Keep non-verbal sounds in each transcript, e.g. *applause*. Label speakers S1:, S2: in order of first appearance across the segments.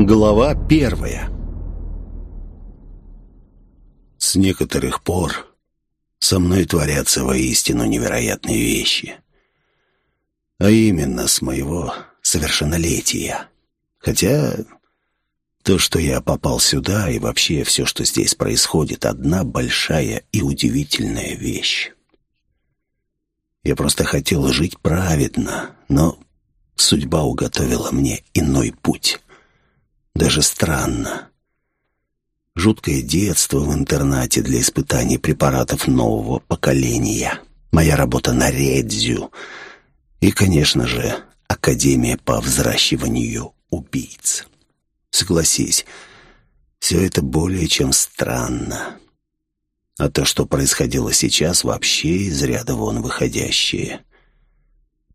S1: Глава первая С некоторых пор со мной творятся воистину невероятные вещи. А именно с моего совершеннолетия. Хотя то, что я попал сюда, и вообще все, что здесь происходит, одна большая и удивительная вещь. Я просто хотел жить праведно, но судьба уготовила мне иной путь. Даже странно. Жуткое детство в интернате для испытаний препаратов нового поколения. Моя работа на Редзю. И, конечно же, Академия по взращиванию убийц. Согласись, все это более чем странно. А то, что происходило сейчас, вообще из ряда вон выходящее.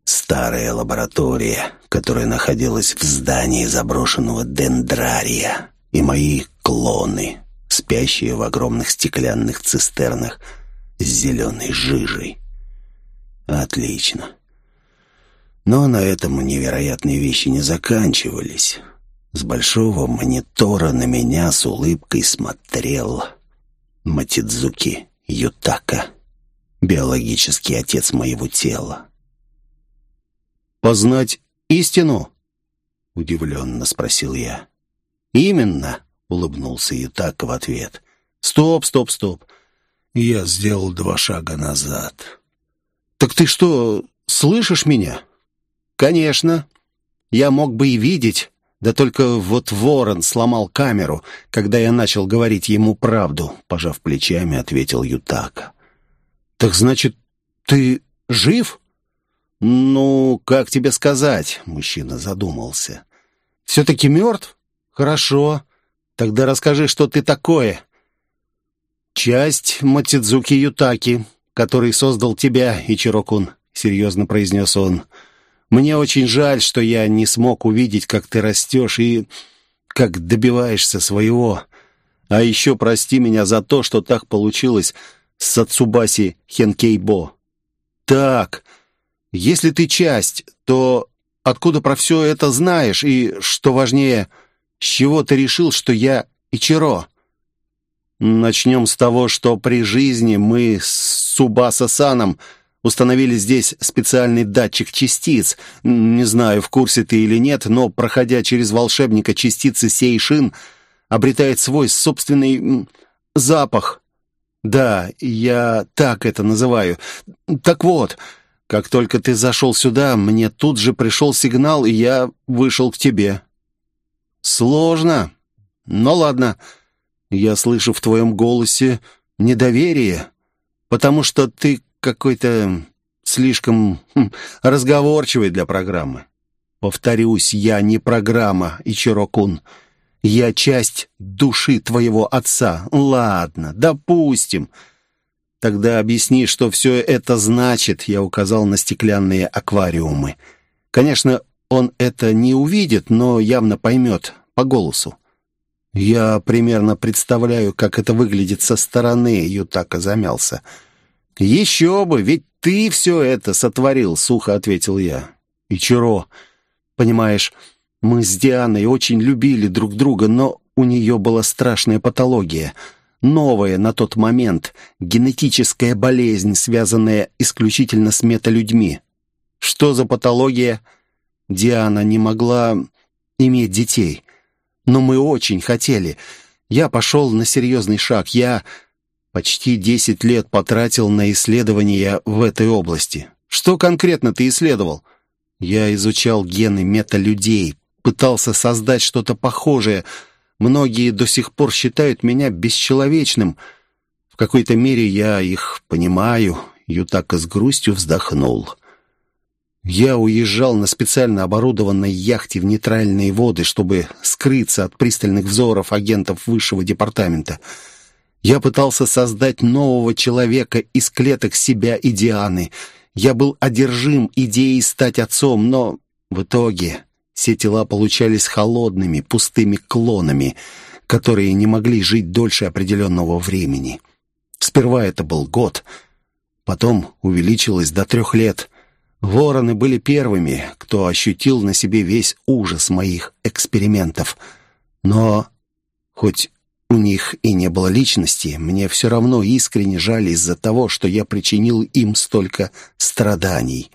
S1: Старая лаборатория, которая находилась в здании заброшенного дендрария, и мои клоны, спящие в огромных стеклянных цистернах с зеленой жижей. Отлично. Но на этом невероятные вещи не заканчивались. С большого монитора на меня с улыбкой смотрел Матидзуки Ютака, биологический отец моего тела.
S2: «Познать истину?» — удивленно спросил я. «Именно», — улыбнулся Ютака в ответ. «Стоп, стоп, стоп».
S1: Я сделал два шага назад.
S2: «Так ты что, слышишь меня?» «Конечно. Я мог бы и видеть, да только вот ворон сломал камеру, когда я начал говорить ему правду», — пожав плечами, ответил Ютака. «Так значит, ты жив?» «Ну, как тебе сказать?» — мужчина задумался. «Все-таки мертв? Хорошо. Тогда расскажи, что ты такое». «Часть Матидзуки Ютаки, который создал тебя, Ичирокун», — серьезно произнес он. Мне очень жаль, что я не смог увидеть, как ты растешь и как добиваешься своего. А еще прости меня за то, что так получилось с Сацубаси Хенкейбо. Так, если ты часть, то откуда про все это знаешь? И, что важнее, с чего ты решил, что я Ичиро? Начнем с того, что при жизни мы с Субаса-саном Установили здесь специальный датчик частиц. Не знаю, в курсе ты или нет, но, проходя через волшебника, частицы Сейшин обретает свой собственный запах. Да, я так это называю. Так вот, как только ты зашел сюда, мне тут же пришел сигнал, и я вышел к тебе. Сложно. Но ладно. Я слышу в твоем голосе недоверие, потому что ты какой-то слишком хм, разговорчивый для программы. Повторюсь, я не программа, Ичирокун. Я часть души твоего отца. Ладно, допустим. Тогда объясни, что все это значит, я указал на стеклянные аквариумы. Конечно, он это не увидит, но явно поймет по голосу. Я примерно представляю, как это выглядит со стороны, Ютака замялся. — «Еще бы, ведь ты все это сотворил», — сухо ответил я. «И чего? Понимаешь, мы с Дианой очень любили друг друга, но у нее была страшная патология. Новая на тот момент генетическая болезнь, связанная исключительно с металюдьми. Что за патология? Диана не могла иметь детей. Но мы очень хотели. Я пошел на серьезный шаг. Я Почти десять лет потратил на исследования в этой области. Что конкретно ты исследовал? Я изучал гены металюдей, пытался создать что-то похожее. Многие до сих пор считают меня бесчеловечным. В какой-то мере я их понимаю. Ютака с грустью вздохнул. Я уезжал на специально оборудованной яхте в нейтральные воды, чтобы скрыться от пристальных взоров агентов высшего департамента — я пытался создать нового человека из клеток себя и Дианы. Я был одержим идеей стать отцом, но в итоге все тела получались холодными, пустыми клонами, которые не могли жить дольше определенного времени. Сперва это был год, потом увеличилось до трех лет. Вороны были первыми, кто ощутил на себе весь ужас моих экспериментов. Но хоть у них и не было личности, мне все равно искренне жаль из-за того, что я причинил им столько страданий.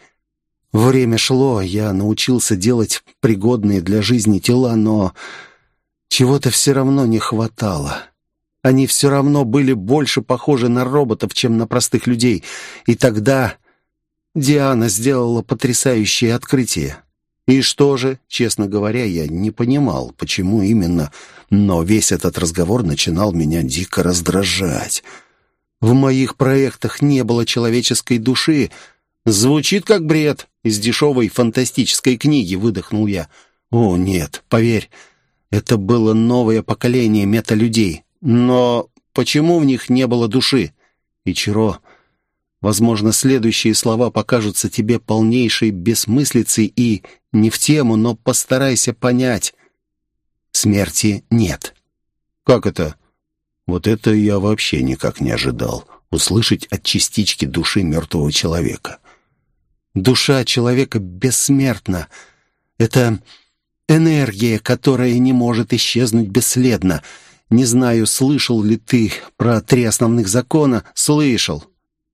S2: Время шло, я научился делать пригодные для жизни тела, но чего-то все равно не хватало. Они все равно были больше похожи на роботов, чем на простых людей. И тогда Диана сделала потрясающее открытие. И что же, честно говоря, я не понимал, почему именно, но весь этот разговор начинал меня дико раздражать. В моих проектах не было человеческой души. Звучит как бред. Из дешевой фантастической книги выдохнул я. О, нет, поверь, это было новое поколение металюдей. Но почему в них не было души? Ичиро, возможно, следующие слова покажутся тебе полнейшей бессмыслицей и не в тему, но постарайся понять. Смерти нет. Как это? Вот это я вообще никак не ожидал. Услышать от частички души мертвого человека. Душа человека бессмертна. Это энергия, которая не может исчезнуть бесследно. Не знаю, слышал ли ты про три основных закона. Слышал.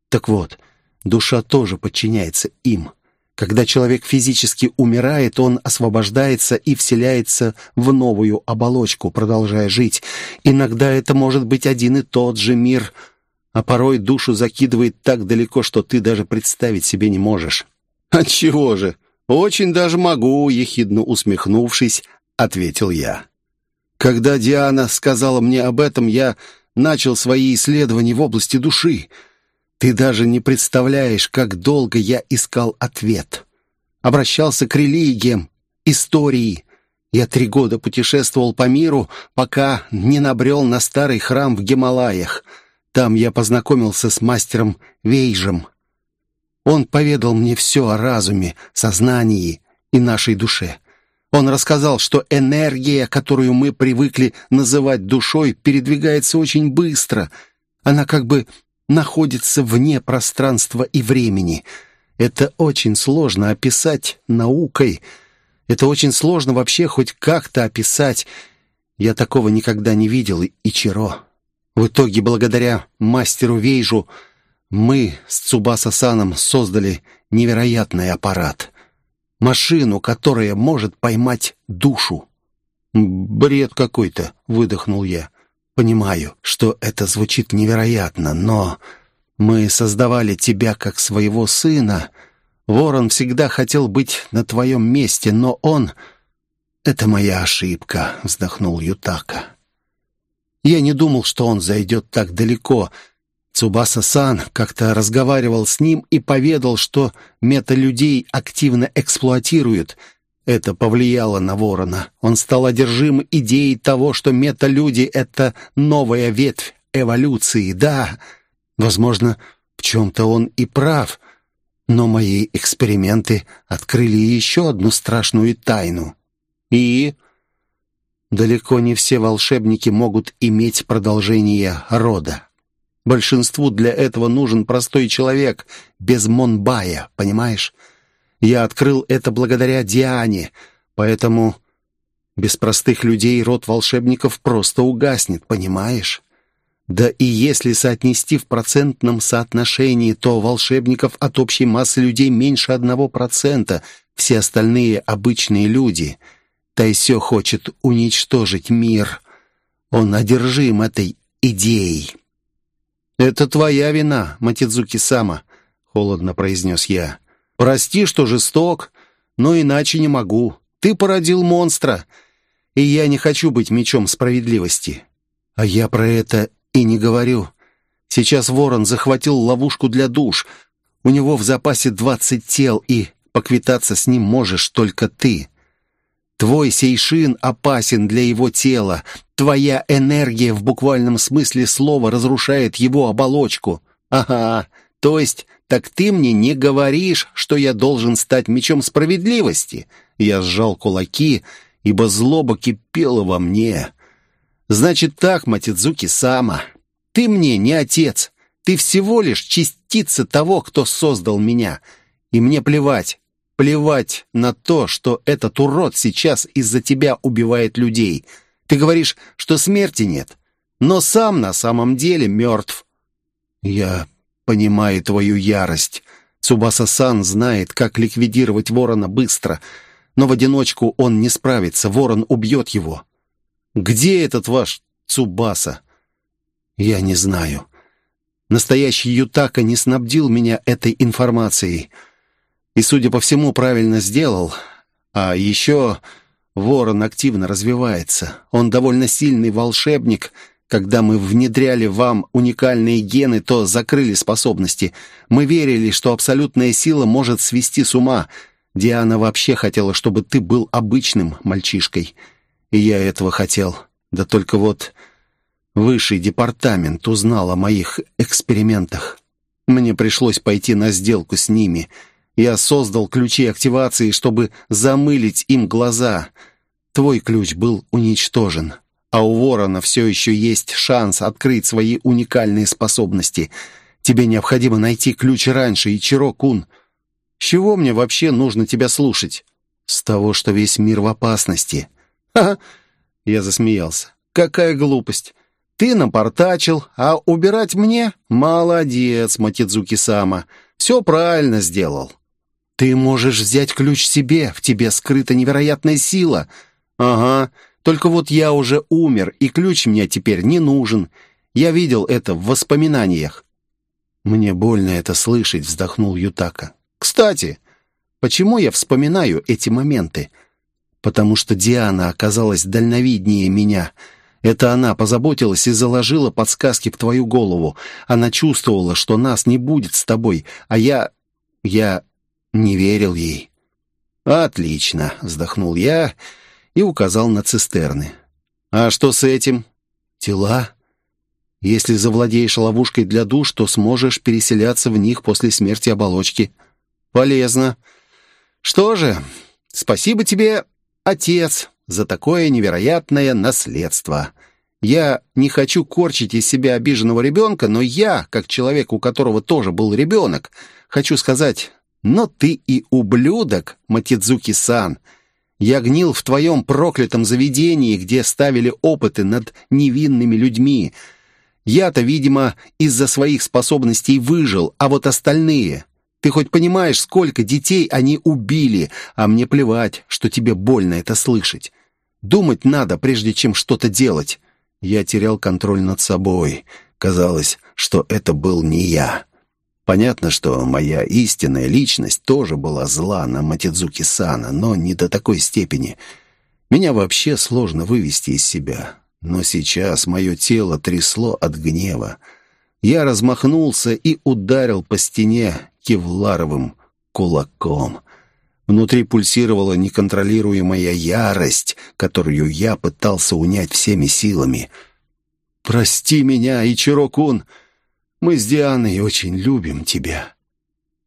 S2: Так вот, душа тоже подчиняется им. Когда человек физически умирает, он освобождается и вселяется в новую оболочку, продолжая жить. Иногда это может быть один и тот же мир, а порой душу закидывает так далеко, что ты даже представить себе не можешь. «Отчего же? Очень даже могу», — ехидно усмехнувшись, ответил я. Когда Диана сказала мне об этом, я начал свои исследования в области души. Ты даже не представляешь, как долго я искал ответ. Обращался к религиям, истории. Я три года путешествовал по миру, пока не набрел на старый храм в Гималаях. Там я познакомился с мастером Вейжем. Он поведал мне все о разуме, сознании и нашей душе. Он рассказал, что энергия, которую мы привыкли называть душой, передвигается очень быстро. Она как бы находится вне пространства и времени. Это очень сложно описать наукой. Это очень сложно вообще хоть как-то описать. Я такого никогда не видел, и Чиро. В итоге, благодаря мастеру Вейжу, мы с Цубаса-саном создали невероятный аппарат машину, которая может поймать душу. «Бред какой-то», — выдохнул я. «Понимаю, что это звучит невероятно, но мы создавали тебя как своего сына. Ворон всегда хотел быть на твоем месте, но он...» «Это моя ошибка», — вздохнул Ютака. «Я не думал, что он зайдет так далеко», — Цубаса-сан как-то разговаривал с ним и поведал, что мета-людей активно эксплуатируют. Это повлияло на Ворона. Он стал одержим идеей того, что мета-люди — это новая ветвь эволюции. Да, возможно, в чем-то он и прав, но мои эксперименты открыли еще одну страшную тайну. И... Далеко не все волшебники могут иметь продолжение рода. Большинству для этого нужен простой человек, без Монбая, понимаешь? Я открыл это благодаря Диане, поэтому без простых людей род волшебников просто угаснет, понимаешь? Да и если соотнести в процентном соотношении, то волшебников от общей массы людей меньше одного процента, все остальные обычные люди. Тайсё хочет уничтожить мир. Он одержим этой идеей. «Это твоя вина, Матидзуки-сама», — холодно произнес я. «Прости, что жесток, но иначе не могу. Ты породил монстра, и я не хочу быть мечом справедливости». «А я про это и не говорю. Сейчас ворон захватил ловушку для душ. У него в запасе двадцать тел, и поквитаться с ним можешь только ты». Твой сейшин опасен для его тела. Твоя энергия в буквальном смысле слова разрушает его оболочку. Ага, то есть, так ты мне не говоришь, что я должен стать мечом справедливости? Я сжал кулаки, ибо злоба кипела во мне. Значит так, Матидзуки-сама, ты мне не отец. Ты всего лишь частица того, кто создал меня. И мне плевать, Плевать на то, что этот урод сейчас из-за тебя убивает людей. Ты говоришь, что смерти нет, но сам на самом деле мертв». «Я понимаю твою ярость. Цубаса-сан знает, как ликвидировать ворона быстро, но в одиночку он не справится, ворон убьет его. Где этот ваш Цубаса?» «Я не знаю. Настоящий Ютака не снабдил меня этой информацией. И, судя по всему, правильно сделал. А еще ворон активно развивается. Он довольно сильный волшебник. Когда мы внедряли вам уникальные гены, то закрыли способности. Мы верили, что абсолютная сила может свести с ума. Диана вообще хотела, чтобы ты был обычным мальчишкой. И я этого хотел. Да только вот Высший департамент узнал о моих экспериментах. Мне пришлось пойти на сделку с ними. Я создал ключи активации, чтобы замылить им глаза. Твой ключ был уничтожен. А у Ворона все еще есть шанс открыть свои уникальные способности. Тебе необходимо найти ключ раньше, Ичиро-кун. С чего мне вообще нужно тебя слушать? С того, что весь мир в опасности. Ха-ха! Я засмеялся. Какая глупость! Ты напортачил, а убирать мне? Молодец, Матидзуки-сама. Все правильно сделал. Ты можешь взять ключ себе, в тебе скрыта невероятная сила. Ага, только вот я уже умер, и ключ мне теперь не нужен. Я видел это в воспоминаниях. Мне больно это слышать, вздохнул Ютака. Кстати, почему я вспоминаю эти моменты? Потому что Диана оказалась дальновиднее меня — это она позаботилась и заложила подсказки в твою голову. Она чувствовала, что нас не будет с тобой, а я... я не верил ей». «Отлично», — вздохнул я и указал на цистерны. «А что с этим?» «Тела. Если завладеешь ловушкой для душ, то сможешь переселяться в них после смерти оболочки». «Полезно. Что же, спасибо тебе, отец, за такое невероятное наследство. Я не хочу корчить из себя обиженного ребенка, но я, как человек, у которого тоже был ребенок, хочу сказать, но ты и ублюдок, Матидзуки-сан. Я гнил в твоем проклятом заведении, где ставили опыты над невинными людьми. Я-то, видимо, из-за своих способностей выжил, а вот остальные... Ты хоть понимаешь, сколько детей они убили, а мне плевать, что тебе больно это слышать. Думать надо, прежде чем что-то делать. Я терял контроль над собой. Казалось, что это был не я. Понятно, что моя истинная личность тоже была зла на Матидзуки-сана, но не до такой степени. Меня вообще сложно вывести из себя. Но сейчас мое тело трясло от гнева. Я размахнулся и ударил по стене кевларовым кулаком. Внутри пульсировала неконтролируемая ярость, которую я пытался унять всеми силами. «Прости меня, Ичиро-кун, мы с Дианой очень любим тебя».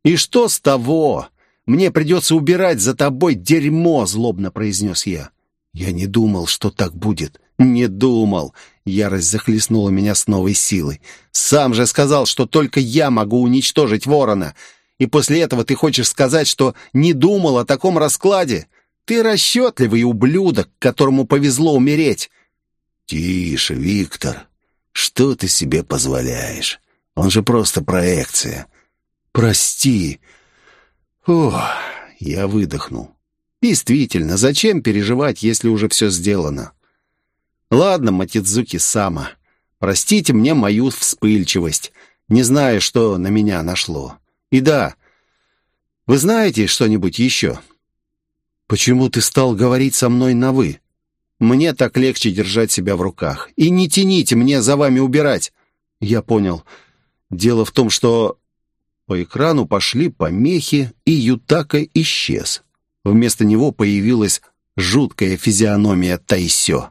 S2: «И что с того? Мне придется убирать за тобой дерьмо», — злобно произнес я. «Я не думал, что так будет. Не думал». Ярость захлестнула меня с новой силой. «Сам же сказал, что только я могу уничтожить ворона. И после этого ты хочешь сказать, что не думал о таком раскладе? Ты расчетливый ублюдок, которому повезло умереть».
S1: «Тише, Виктор. Что ты себе позволяешь? Он же просто проекция».
S2: «Прости». Ох, я выдохнул. «Действительно, зачем переживать, если уже все сделано?» «Ладно, Матидзуки-сама, простите мне мою вспыльчивость. Не знаю, что на меня нашло. И да, вы знаете что-нибудь еще? Почему ты стал говорить со мной на «вы»? Мне так легче держать себя в руках. И не тяните мне за вами убирать. Я понял. Дело в том, что... По экрану пошли помехи, и Ютака исчез. Вместо него появилась жуткая физиономия Тайсё.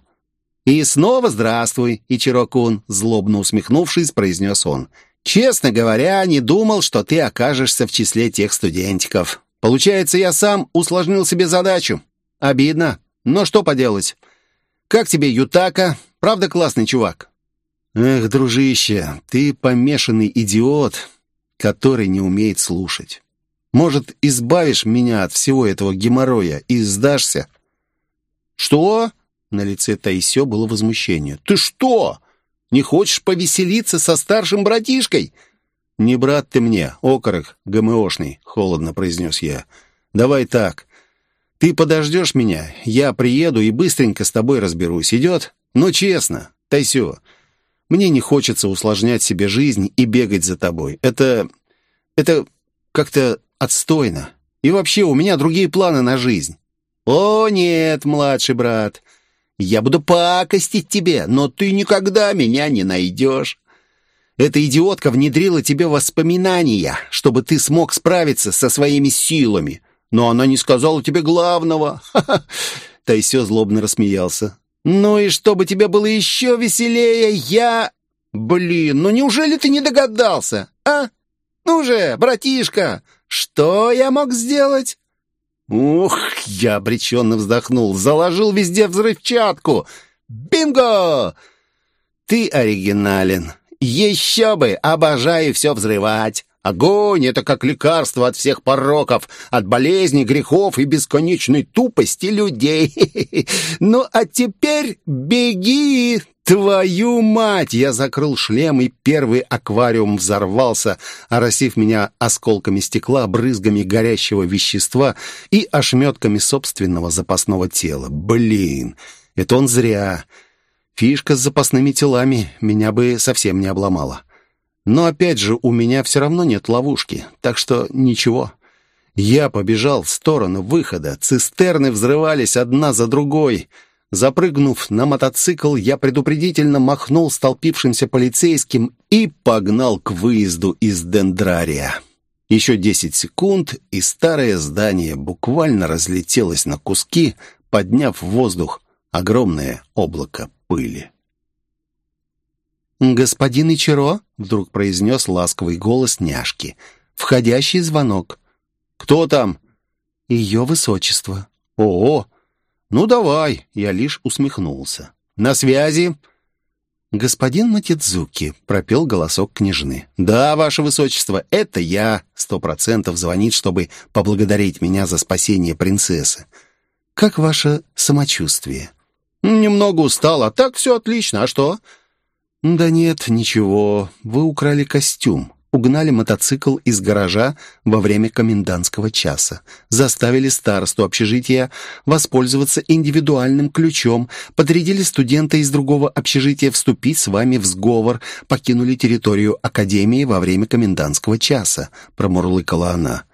S2: «И снова здравствуй, Ичирокун», — злобно усмехнувшись, произнес он. Честно говоря, не думал, что ты окажешься в числе тех студентиков. Получается, я сам усложнил себе задачу. Обидно, но что поделать. Как тебе Ютака? Правда классный чувак? Эх, дружище, ты помешанный идиот, который не умеет слушать. Может, избавишь меня от всего этого геморроя и сдашься? Что? На лице Таисё было возмущение. «Ты что? Не хочешь повеселиться со старшим братишкой?» «Не брат ты мне, окорок ГМОшный», — холодно произнес я. «Давай так. Ты подождешь меня, я приеду и быстренько с тобой разберусь. Идет? Ну, честно, Тайсё, мне не хочется усложнять себе жизнь и бегать за тобой. Это... это как-то отстойно. И вообще, у меня другие планы на жизнь». «О, нет, младший брат, я буду пакостить тебе, но ты никогда меня не найдешь. Эта идиотка внедрила тебе воспоминания, чтобы ты смог справиться со своими силами. Но она не сказала тебе главного. Ха-ха. *laughs* Тайсё злобно рассмеялся. Ну и чтобы тебе было еще веселее, я... Блин, ну неужели ты не догадался, а? Ну же, братишка, что я мог сделать? Ух, я обреченно вздохнул, заложил везде взрывчатку. Бинго! Ты оригинален. Еще бы, обожаю все взрывать. Огонь — это как лекарство от всех пороков, от болезней, грехов и бесконечной тупости людей. *laughs* Ну, а теперь беги, твою мать! Я закрыл шлем, и первый аквариум взорвался, оросив меня осколками стекла, брызгами горящего вещества и ошметками собственного запасного тела. Блин, это он зря. Фишка с запасными телами меня бы совсем не обломала. Но опять же, у меня все равно нет ловушки, так что ничего. Я побежал в сторону выхода. Цистерны взрывались одна за другой. Запрыгнув на мотоцикл, я предупредительно махнул столпившимся полицейским и погнал к выезду из Дендрария. Еще десять секунд, и старое здание буквально разлетелось на куски, подняв в воздух огромное облако пыли. «Господин Ичиро», — вдруг произнес ласковый голос няшки, — «входящий звонок». «Кто там?» «Ее высочество». «О, ну давай», — я лишь усмехнулся. «На связи?» «Господин Матидзуки», — пропел голосок княжны. «Да, ваше высочество, это я. Сто процентов звонит, чтобы поблагодарить меня за спасение принцессы. Как ваше самочувствие?» «Немного устал, а так все отлично. А что?» «Да нет, ничего. Вы украли костюм, угнали мотоцикл из гаража во время комендантского часа, заставили старосту общежития воспользоваться индивидуальным ключом, подрядили студента из другого общежития вступить с вами в сговор, покинули территорию академии во время комендантского часа», — промурлыкала она.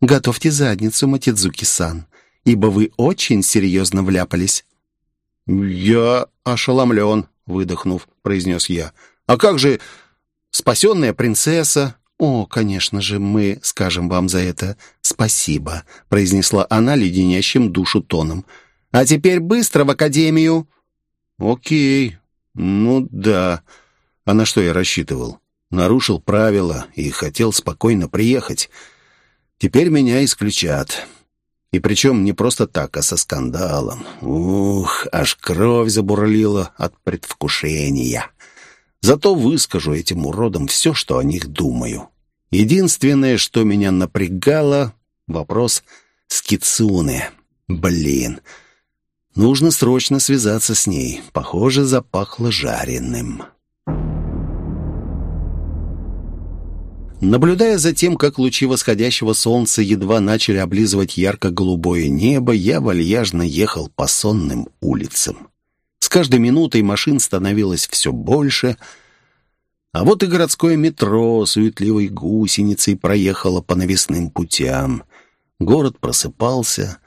S2: «Готовьте задницу, Матидзуки-сан, ибо вы очень серьезно вляпались».
S1: «Я ошеломлен», — выдохнув, произнес я. «А как же спасенная принцесса?»
S2: «О, конечно же, мы скажем вам за это спасибо», — произнесла она леденящим душу тоном. «А теперь быстро в академию».
S1: «Окей, ну да. А на что я рассчитывал? Нарушил правила и хотел спокойно приехать. Теперь меня исключат». И причем не просто так, а со скандалом. Ух, аж кровь забурлила от предвкушения. Зато выскажу этим уродам все, что о них думаю. Единственное, что меня напрягало — вопрос с Кицуне. Блин, нужно срочно связаться с ней. Похоже, запахло жареным. Наблюдая за тем, как лучи восходящего солнца едва начали облизывать ярко-голубое небо, я вальяжно ехал по сонным улицам. С каждой минутой машин становилось все больше, а вот и городское метро суетливой гусеницей проехало по навесным путям. Город просыпался.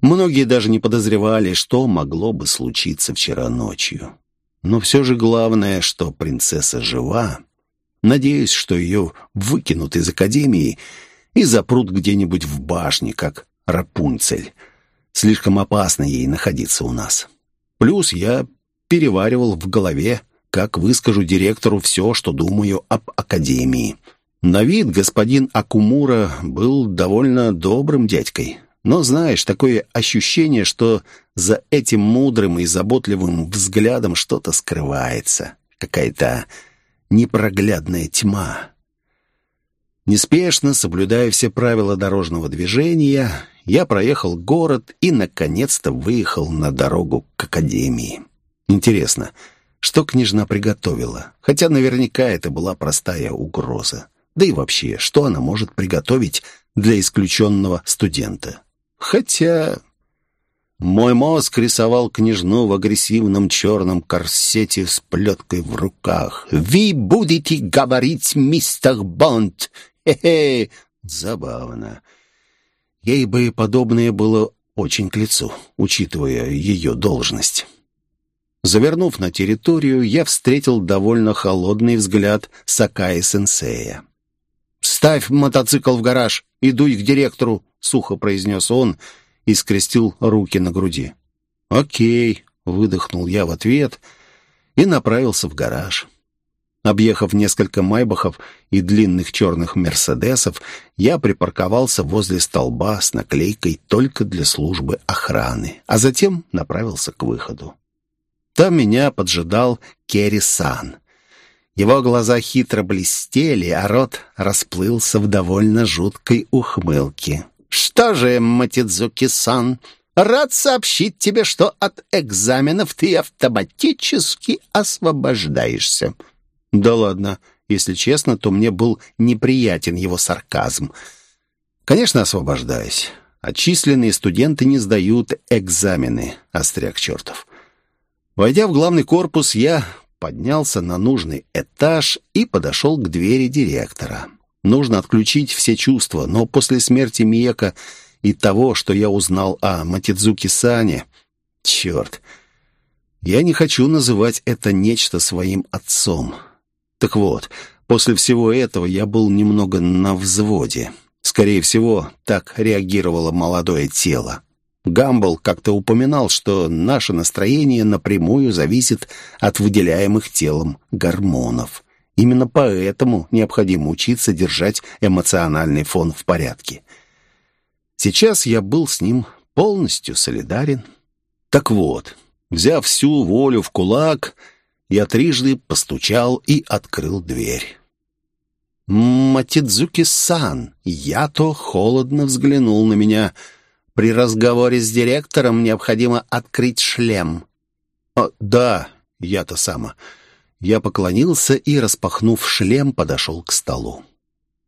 S1: Многие даже не подозревали, что могло бы случиться вчера ночью. Но все же главное, что принцесса жива, Надеюсь, что ее выкинут из академии и запрут где-нибудь в башне, как Рапунцель. Слишком опасно ей находиться у нас. Плюс я переваривал в голове, как выскажу директору все, что думаю об академии. На вид господин Акумура был довольно добрым дядькой. Но, знаешь, такое ощущение, что за этим мудрым и заботливым взглядом что-то скрывается. Какая-то непроглядная тьма. Неспешно, соблюдая все правила дорожного движения, я проехал город и, наконец-то, выехал на дорогу к академии. Интересно, что княжна приготовила? Хотя наверняка это была простая угроза. Да и вообще, что она может приготовить для исключенного студента? Хотя... Мой мозг рисовал княжну в агрессивном черном корсете с плеткой в руках. «Ви будете говорить, мистер Бонд!» Хе-хе! Забавно. Ей бы подобное было очень к лицу, учитывая ее должность. Завернув на территорию, я встретил довольно холодный взгляд Сакаи-сенсея. «Ставь мотоцикл в гараж и дуй к директору», — сухо произнес он и скрестил руки на груди. «Окей», — выдохнул я в ответ и направился в гараж. Объехав несколько майбахов и длинных черных мерседесов, я припарковался возле столба с наклейкой «Только для службы охраны», а затем направился к выходу. Там меня поджидал Керри Сан. Его глаза хитро блестели, а рот расплылся в довольно жуткой ухмылке. «Что же, Матидзуки-сан, рад сообщить тебе, что от экзаменов ты автоматически освобождаешься». Да ладно, если честно, то мне был неприятен его сарказм. Конечно, освобождаюсь. Отчисленные студенты не сдают экзамены, остряк чертов. Войдя в главный корпус, я поднялся на нужный этаж и подошел к двери директора. Нужно отключить все чувства, но после смерти Миека и того, что я узнал о Матидзуки Сане... Черт! Я не хочу называть это нечто своим отцом. Так вот, после всего этого я был немного на взводе. Скорее всего, так реагировало молодое тело. Гамбл как-то упоминал, что наше настроение напрямую зависит от выделяемых телом гормонов. Именно поэтому необходимо учиться держать эмоциональный фон в порядке. Сейчас я был с ним полностью солидарен. Так вот, взяв всю волю в кулак, я трижды постучал и открыл дверь. «Матидзуки-сан!» Я-то холодно взглянул на меня. «При разговоре с директором необходимо открыть шлем». «О, да, я-то сама». Я поклонился и, распахнув шлем, подошел к столу.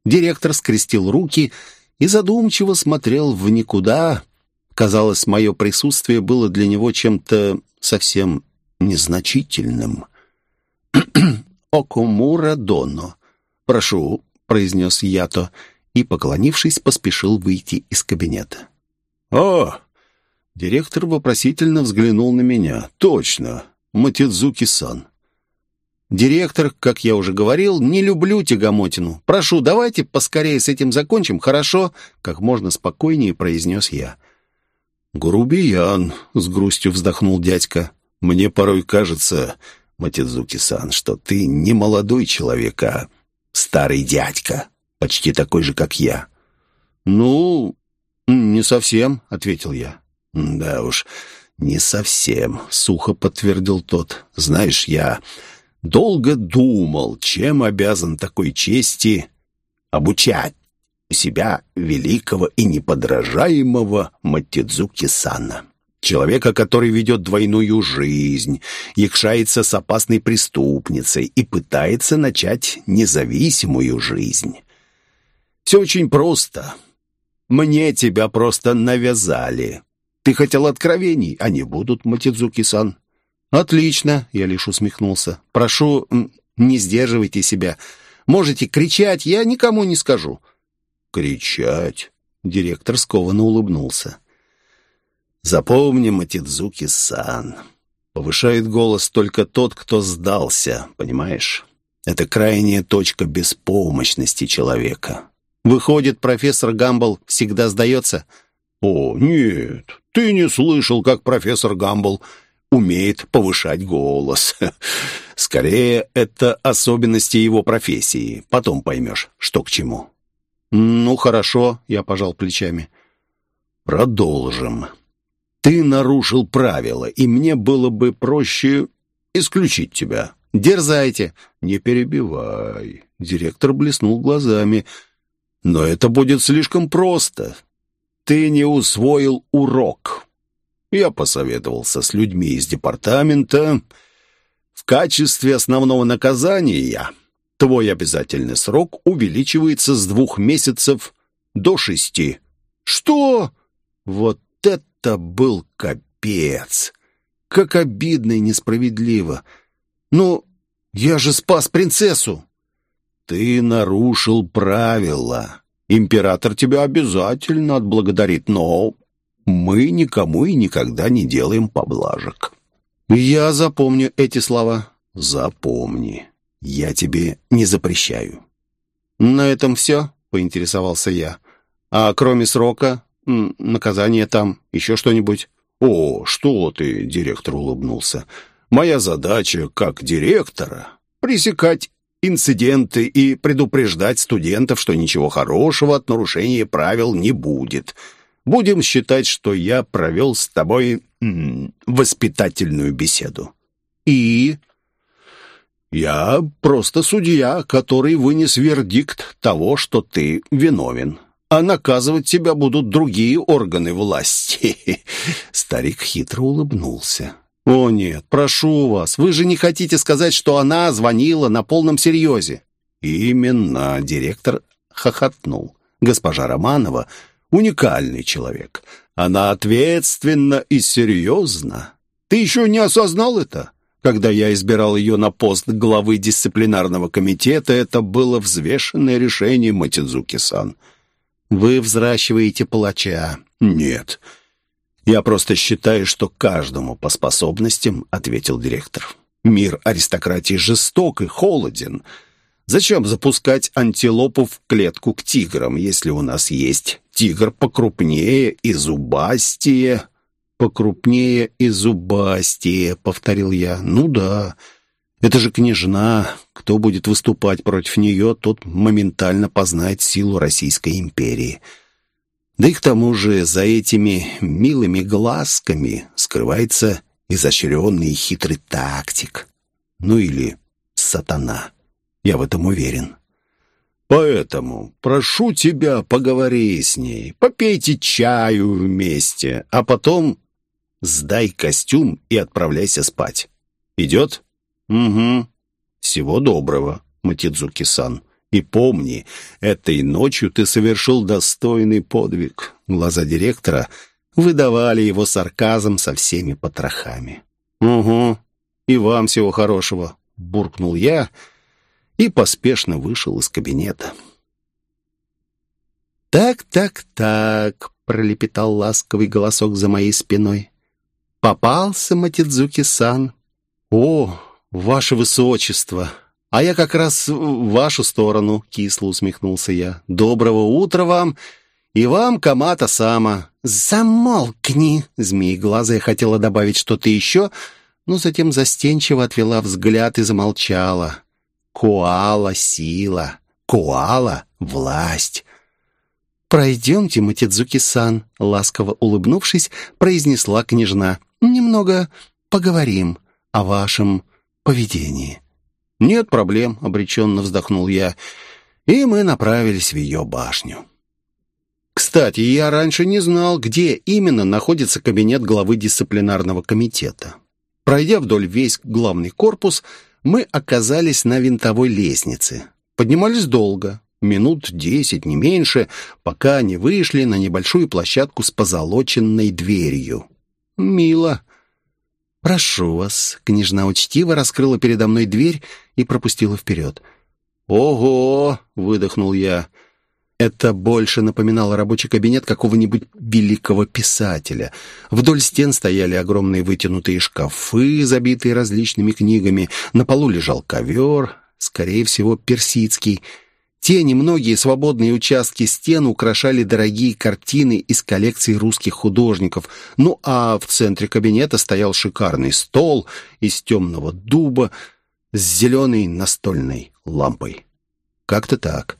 S1: Директор скрестил руки и задумчиво смотрел в никуда. Казалось, мое присутствие было для него чем-то совсем незначительным. *clears throat* «Окумура Доно». «Прошу», — произнес Ято, и, поклонившись, поспешил выйти из кабинета. «О!» Директор вопросительно взглянул на меня. «Точно, Матидзуки-сан». «Директор, как я уже говорил, не люблю тягомотину. Прошу, давайте поскорее с этим закончим, хорошо?» Как можно спокойнее произнес я. «Грубиян», — с грустью вздохнул дядька. «Мне порой кажется, Матидзуки-сан, что ты не молодой человек, а старый дядька, почти такой же, как я». «Ну, не совсем», — ответил я. «Да уж, не совсем», — сухо подтвердил тот. «Знаешь, я долго думал, чем обязан такой чести обучать себя великого и неподражаемого Матидзуки-сана». Человека, который ведет двойную жизнь, якшается с опасной преступницей и пытается начать независимую жизнь. Все очень просто. Мне тебя просто навязали. Ты хотел откровений, они будут, Матидзуки-сан. Отлично, я лишь усмехнулся. Прошу, не сдерживайте себя. Можете кричать, я никому не скажу. Кричать? Директор скованно улыбнулся. Запомни, Матидзуки-сан, повышает голос только тот, кто сдался, понимаешь? Это крайняя точка беспомощности человека. Выходит, профессор Гамбл всегда сдается? О, нет, ты не слышал, как профессор Гамбл умеет повышать голос. *laughs* Скорее, это особенности его профессии. Потом поймешь, что к чему. Ну, хорошо, я пожал плечами. Продолжим. Ты нарушил правила, и мне было бы проще исключить тебя. Дерзайте. Не перебивай. Директор блеснул глазами. Но это будет слишком просто. Ты не усвоил урок. Я посоветовался с людьми из департамента. В качестве основного наказания твой обязательный срок увеличивается с двух месяцев до шести.
S2: Что?
S1: Вот это был капец! Как обидно и несправедливо.
S2: Ну, я же спас принцессу.
S1: Ты нарушил правила. Император тебя обязательно отблагодарит, но мы никому и никогда не делаем поблажек.
S2: Я запомню эти слова.
S1: Запомни. Я тебе не запрещаю.
S2: На этом все, поинтересовался я. А кроме срока, наказание там, еще что-нибудь?
S1: О, что ты, директор улыбнулся. Моя задача как директора — пресекать инциденты и предупреждать студентов, что ничего хорошего от нарушения правил не будет. Будем считать, что я провел с тобой воспитательную беседу.
S2: И
S1: я просто судья, который вынес вердикт того, что ты виновен. А наказывать тебя будут другие органы власти. *laughs* Старик хитро улыбнулся.
S2: «О нет, прошу вас, вы же не хотите сказать, что она звонила на полном серьезе?»
S1: «Именно», — директор хохотнул. «Госпожа Романова — уникальный человек. Она ответственна и серьезна. Ты еще не осознал это?» Когда я избирал ее на пост главы дисциплинарного комитета, это было взвешенное решение Матидзуки-сан.
S2: «Вы взращиваете палача».
S1: «Нет». «Я просто считаю, что каждому по способностям», — ответил директор. «Мир аристократии жесток и холоден. Зачем запускать антилопу в клетку к тиграм, если у нас есть тигр покрупнее и зубастее?»
S2: покрупнее и зубастее», — повторил я. «Ну да, это же княжна. Кто будет выступать против нее, тот моментально познает силу Российской империи». Да и к тому же за этими милыми глазками скрывается изощренный и хитрый тактик. Ну или сатана. Я в этом уверен.
S1: Поэтому прошу тебя, поговори с ней, попейте чаю вместе, а потом Сдай костюм и отправляйся спать. Идет?
S2: Угу.
S1: Всего доброго, Матидзуки-сан. И помни, этой ночью ты совершил достойный подвиг. Глаза директора выдавали его сарказм со всеми потрохами.
S2: «Угу, и вам всего хорошего», — буркнул я
S1: и поспешно вышел из кабинета.
S2: «Так, так, так», — пролепетал ласковый голосок за моей спиной. Попался Матидзуки-сан. О, ваше высочество! А я как раз в вашу сторону, кисло усмехнулся я. Доброго утра вам и вам, Камата-сама. Замолкни! Змееглазая хотела добавить что-то еще, но затем застенчиво отвела взгляд и замолчала. Куала — сила, куала — власть. «Пройдемте, Матидзуки-сан», — ласково улыбнувшись, произнесла княжна немного поговорим о вашем поведении».
S1: «Нет проблем», — обреченно вздохнул я, и мы направились в ее башню. Кстати, я раньше не знал, где именно находится кабинет главы дисциплинарного комитета. Пройдя вдоль весь главный корпус, мы оказались на винтовой лестнице. Поднимались долго, минут десять, не меньше, пока не вышли на небольшую площадку с позолоченной дверью. «Мило». «Прошу вас». Княжна учтиво раскрыла передо мной дверь и пропустила вперед. «Ого!» — выдохнул я.
S2: Это больше напоминало рабочий кабинет какого-нибудь великого писателя. Вдоль стен стояли огромные вытянутые шкафы, забитые различными книгами. На полу лежал ковер, скорее всего, персидский. Те немногие свободные участки стен украшали дорогие картины из коллекции русских художников. Ну а в центре кабинета стоял шикарный стол из темного дуба с зеленой настольной лампой. Как-то так.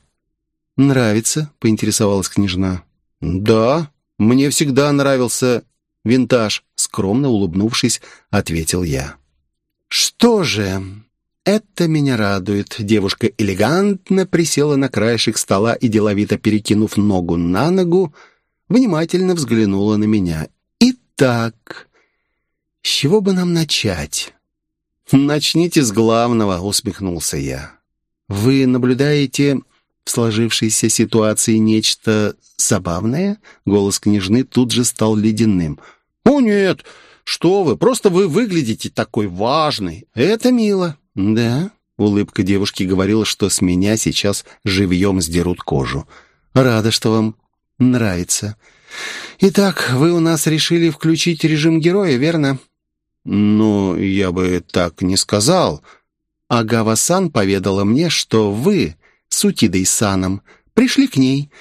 S2: «Нравится?» — поинтересовалась княжна.
S1: «Да, мне всегда нравился винтаж», — скромно улыбнувшись, ответил я.
S2: «Что же, это меня радует. Девушка элегантно присела на краешек стола и, деловито перекинув ногу на ногу, внимательно взглянула на меня. «Итак, с чего бы нам начать?» «Начните с главного», — усмехнулся я. «Вы наблюдаете в сложившейся ситуации нечто забавное?» Голос княжны тут же стал ледяным. «О, нет! Что вы! Просто вы выглядите такой важный! Это мило!» «Да?» — улыбка девушки говорила, что с меня сейчас живьем сдерут кожу. «Рада, что вам нравится. Итак, вы у нас решили включить режим героя, верно?» «Ну, я бы так не сказал. Агава-сан поведала мне, что вы с Утидой-саном пришли к ней»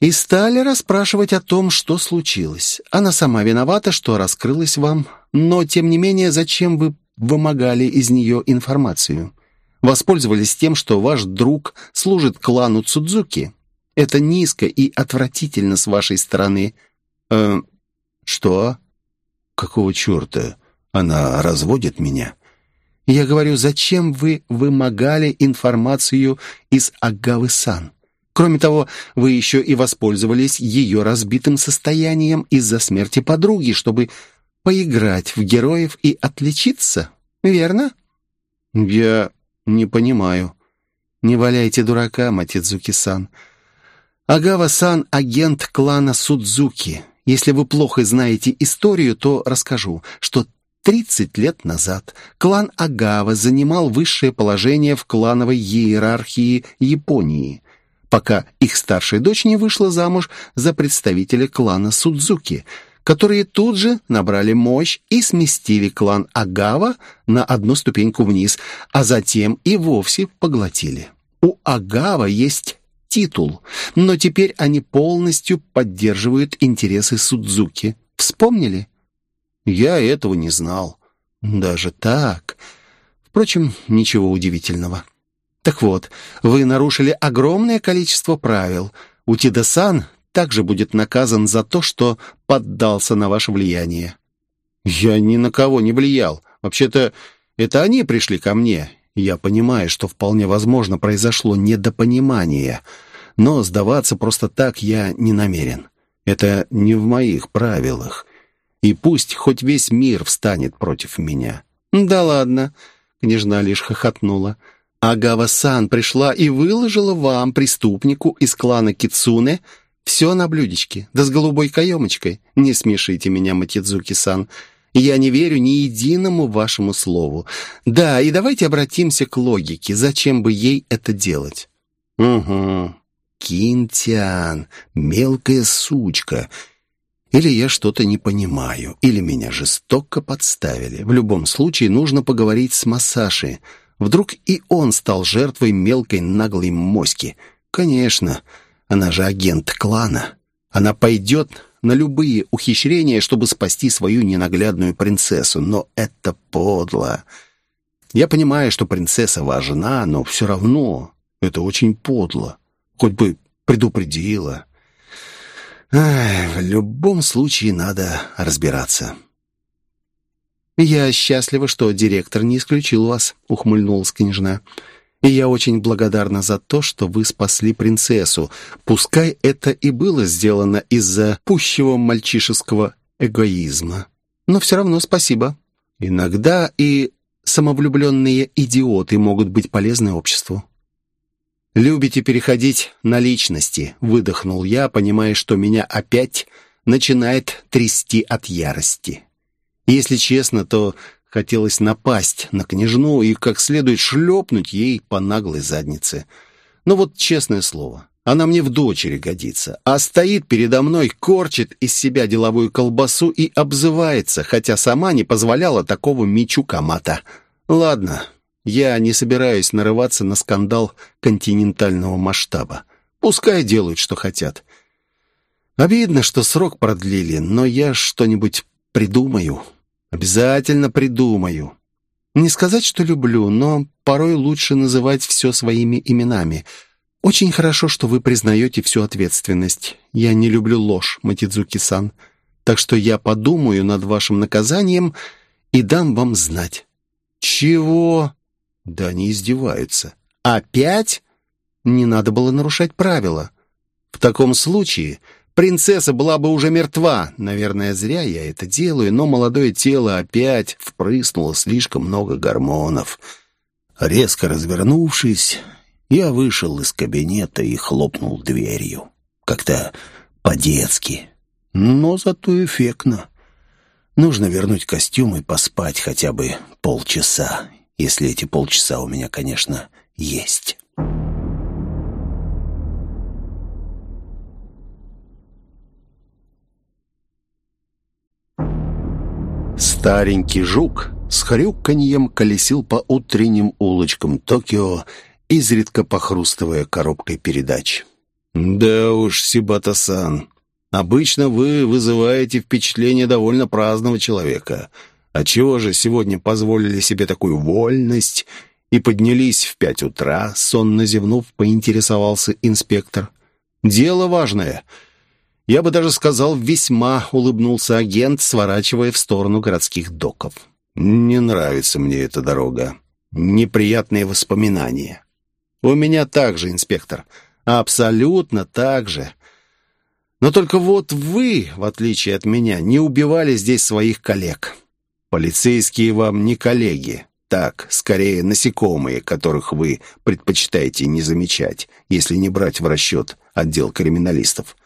S2: и стали расспрашивать о том, что случилось. Она сама виновата, что раскрылась вам, но, тем не менее, зачем вы вымогали из нее информацию? Воспользовались тем, что ваш друг служит клану Цудзуки. Это низко и отвратительно с вашей стороны. Э, что? Какого черта? Она разводит меня? Я говорю, зачем вы вымогали информацию из Агавы-сан? Кроме того, вы еще и воспользовались ее разбитым состоянием из-за смерти подруги, чтобы поиграть в героев и отличиться, верно? Я не понимаю. Не валяйте дурака, Матидзуки-сан. Агава-сан — агент клана Судзуки. Если вы плохо знаете историю, то расскажу, что 30 лет назад клан Агава занимал высшее положение в клановой иерархии Японии пока их старшая дочь не вышла замуж за представителя клана Судзуки, которые тут же набрали мощь и сместили клан Агава на одну ступеньку вниз, а затем и вовсе поглотили. У Агава есть титул, но теперь они полностью поддерживают интересы Судзуки. Вспомнили? Я этого не знал. Даже так. Впрочем, ничего удивительного. Так вот, вы нарушили огромное количество правил. Утида-сан также будет наказан за то, что поддался на ваше влияние». «Я ни на кого не влиял. Вообще-то, это они пришли ко мне. Я понимаю, что вполне возможно произошло недопонимание, но сдаваться просто так я не намерен. Это не в моих правилах. И пусть хоть весь мир встанет против меня». «Да ладно», — княжна лишь хохотнула. Агава-сан пришла и выложила вам, преступнику из клана Кицуне, все на блюдечке, да с голубой каемочкой. Не смешите меня, Матидзуки-сан. Я не верю ни единому вашему слову. Да, и давайте обратимся к логике. Зачем бы ей это делать? Угу. Кинтян, мелкая сучка. Или я что-то не понимаю, или меня жестоко подставили. В любом случае нужно поговорить с Масаши. Вдруг и он стал жертвой мелкой наглой моськи. Конечно, она же агент клана. Она пойдет на любые ухищрения, чтобы спасти свою ненаглядную принцессу. Но это подло. Я понимаю, что принцесса важна, но все равно это очень подло. Хоть бы предупредила. В любом случае надо разбираться. «Я счастлива, что директор не исключил вас», — ухмыльнулась княжна. «И я очень благодарна за то, что вы спасли принцессу. Пускай это и было сделано из-за пущего мальчишеского эгоизма. Но все равно спасибо. Иногда и самовлюбленные идиоты могут быть полезны обществу». «Любите переходить на личности», — выдохнул я, понимая, что меня опять начинает трясти от ярости. Если честно, то хотелось напасть на княжну и как следует шлепнуть ей по наглой заднице. Но вот честное слово, она мне в дочери годится, а стоит передо мной, корчит из себя деловую колбасу и обзывается, хотя сама не позволяла такого мечу комата. Ладно, я не собираюсь нарываться на скандал континентального масштаба. Пускай делают, что хотят. Обидно, что срок продлили, но я что-нибудь придумаю. Обязательно придумаю. Не сказать, что люблю, но порой лучше называть все своими именами. Очень хорошо, что вы признаете всю ответственность. Я не люблю ложь, Матидзуки-сан. Так что я подумаю над вашим наказанием и дам вам знать». «Чего?»
S1: Да они издеваются.
S2: Опять? Не надо было нарушать правила. В таком случае принцесса была бы уже мертва. Наверное, зря я это делаю, но молодое тело опять впрыснуло слишком много гормонов.
S1: Резко развернувшись, я вышел из кабинета и хлопнул дверью. Как-то по-детски, но зато эффектно. Нужно вернуть костюм и поспать хотя бы полчаса, если эти полчаса у меня, конечно, есть. Старенький жук с хрюканьем колесил по утренним улочкам Токио, изредка похрустывая коробкой передач. «Да уж, Сибата-сан, обычно вы вызываете впечатление довольно праздного человека. А чего же сегодня позволили себе такую вольность и поднялись в пять утра?» Сонно зевнув, поинтересовался инспектор. «Дело важное». «Я бы даже сказал, весьма улыбнулся агент, сворачивая в сторону городских доков. Не нравится мне эта дорога. Неприятные воспоминания». «У меня также, инспектор». Абсолютно так же. Но только вот вы, в отличие от меня, не убивали здесь своих коллег. Полицейские вам не коллеги. Так, скорее, насекомые, которых вы предпочитаете не замечать, если не брать в расчет отдел криминалистов.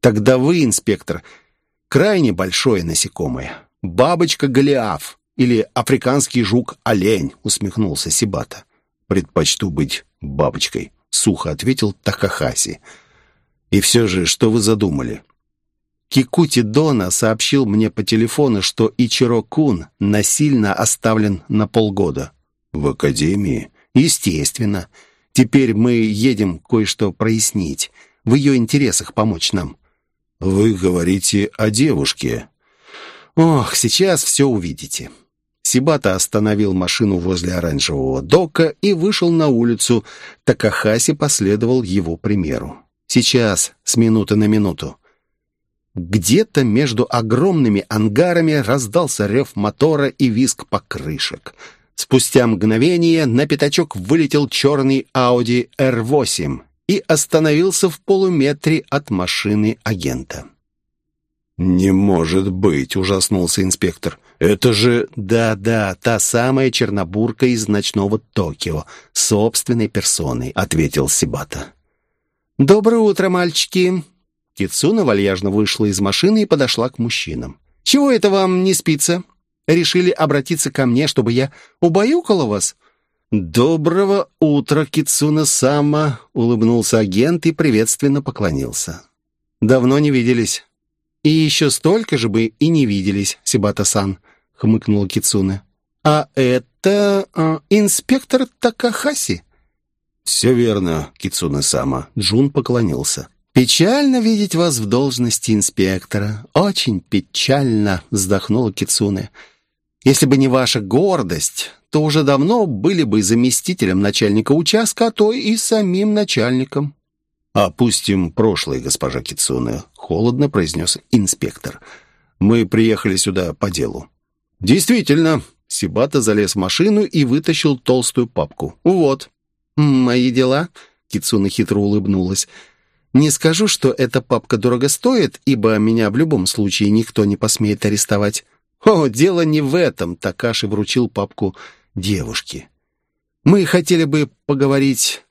S1: Тогда вы, инспектор, крайне большое насекомое. Бабочка Голиаф или африканский жук-олень, усмехнулся Сибата. Предпочту быть бабочкой сухо ответил Такахаси. «И все же, что вы задумали?» Кикути Дона сообщил мне по телефону, что Ичиро Кун насильно оставлен на полгода. «В академии?» «Естественно. Теперь мы едем кое-что прояснить. В ее интересах помочь нам». «Вы говорите о девушке?» «Ох, сейчас все увидите. Сибата остановил машину возле оранжевого дока и вышел на улицу. Такахаси последовал его примеру. Сейчас, с минуты на минуту. Где-то между огромными ангарами раздался рев мотора и визг покрышек. Спустя мгновение на пятачок вылетел черный Audi R8 и остановился в полуметре от машины агента. «Не может быть!» — ужаснулся инспектор. «Это же...» «Да-да, та самая чернобурка из ночного Токио, собственной персоной», — ответил Сибата. «Доброе утро, мальчики!» Кицуна вальяжно вышла из машины и подошла к мужчинам. «Чего это вам не спится? Решили обратиться ко мне, чтобы я убаюкала вас?» «Доброго утра, Кицуна-сама!» — улыбнулся агент и приветственно поклонился. «Давно не виделись. «И еще столько же бы и не виделись, Сибата-сан», — хмыкнула Кицуне. «А это э, инспектор Такахаси?» «Все верно, Кицуне-сама», — Джун поклонился. «Печально видеть вас в должности инспектора. Очень печально», — вздохнула Кицуне. «Если бы не ваша гордость, то уже давно были бы заместителем начальника участка, а то и самим начальником». «Опустим прошлое, госпожа Кицуне», — холодно произнес инспектор. «Мы приехали сюда по делу». «Действительно». Сибата залез в машину и вытащил толстую папку. «Вот». «Мои дела?» — Кицуна хитро улыбнулась. «Не скажу, что эта папка дорого стоит, ибо меня в любом случае никто не посмеет арестовать». «О, дело не в этом», — Такаши вручил папку девушке. «Мы хотели бы поговорить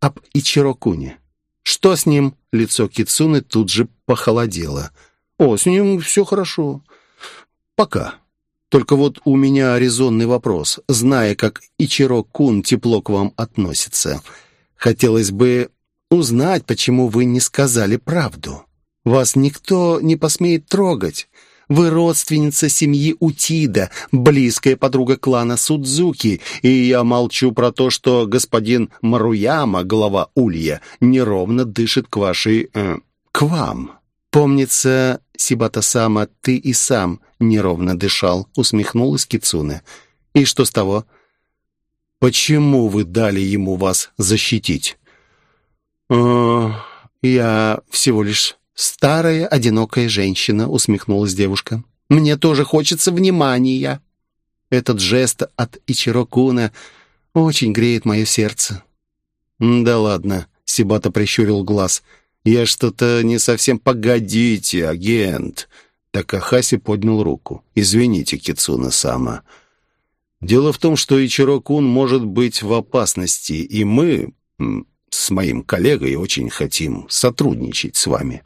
S1: об Ичирокуне». «Что с ним?» Лицо Кицуны тут же похолодело. «О, с ним все хорошо. Пока. Только вот у меня резонный вопрос. Зная, как Ичиро-кун тепло к вам относится, хотелось бы узнать, почему вы не сказали правду. Вас никто не посмеет трогать. Вы родственница семьи Утида, близкая подруга клана Судзуки, и я молчу про то, что господин Маруяма, глава Улья, неровно дышит к вашей... Э, к вам. Помнится, Сибата-сама, ты и сам неровно дышал, усмехнулась Кицуне. И что с того? Почему вы дали ему вас защитить? «О, я всего лишь «Старая, одинокая женщина», — усмехнулась девушка. «Мне тоже хочется внимания». Этот жест от Ичирокуна
S2: очень греет мое сердце».
S1: «Да ладно», — Сибата прищурил глаз. «Я что-то не совсем...» «Погодите, агент!» Такахаси поднял руку. «Извините, Кицуна-сама. Дело в том, что Ичиро-кун может быть в опасности, и мы с моим коллегой очень хотим сотрудничать с вами».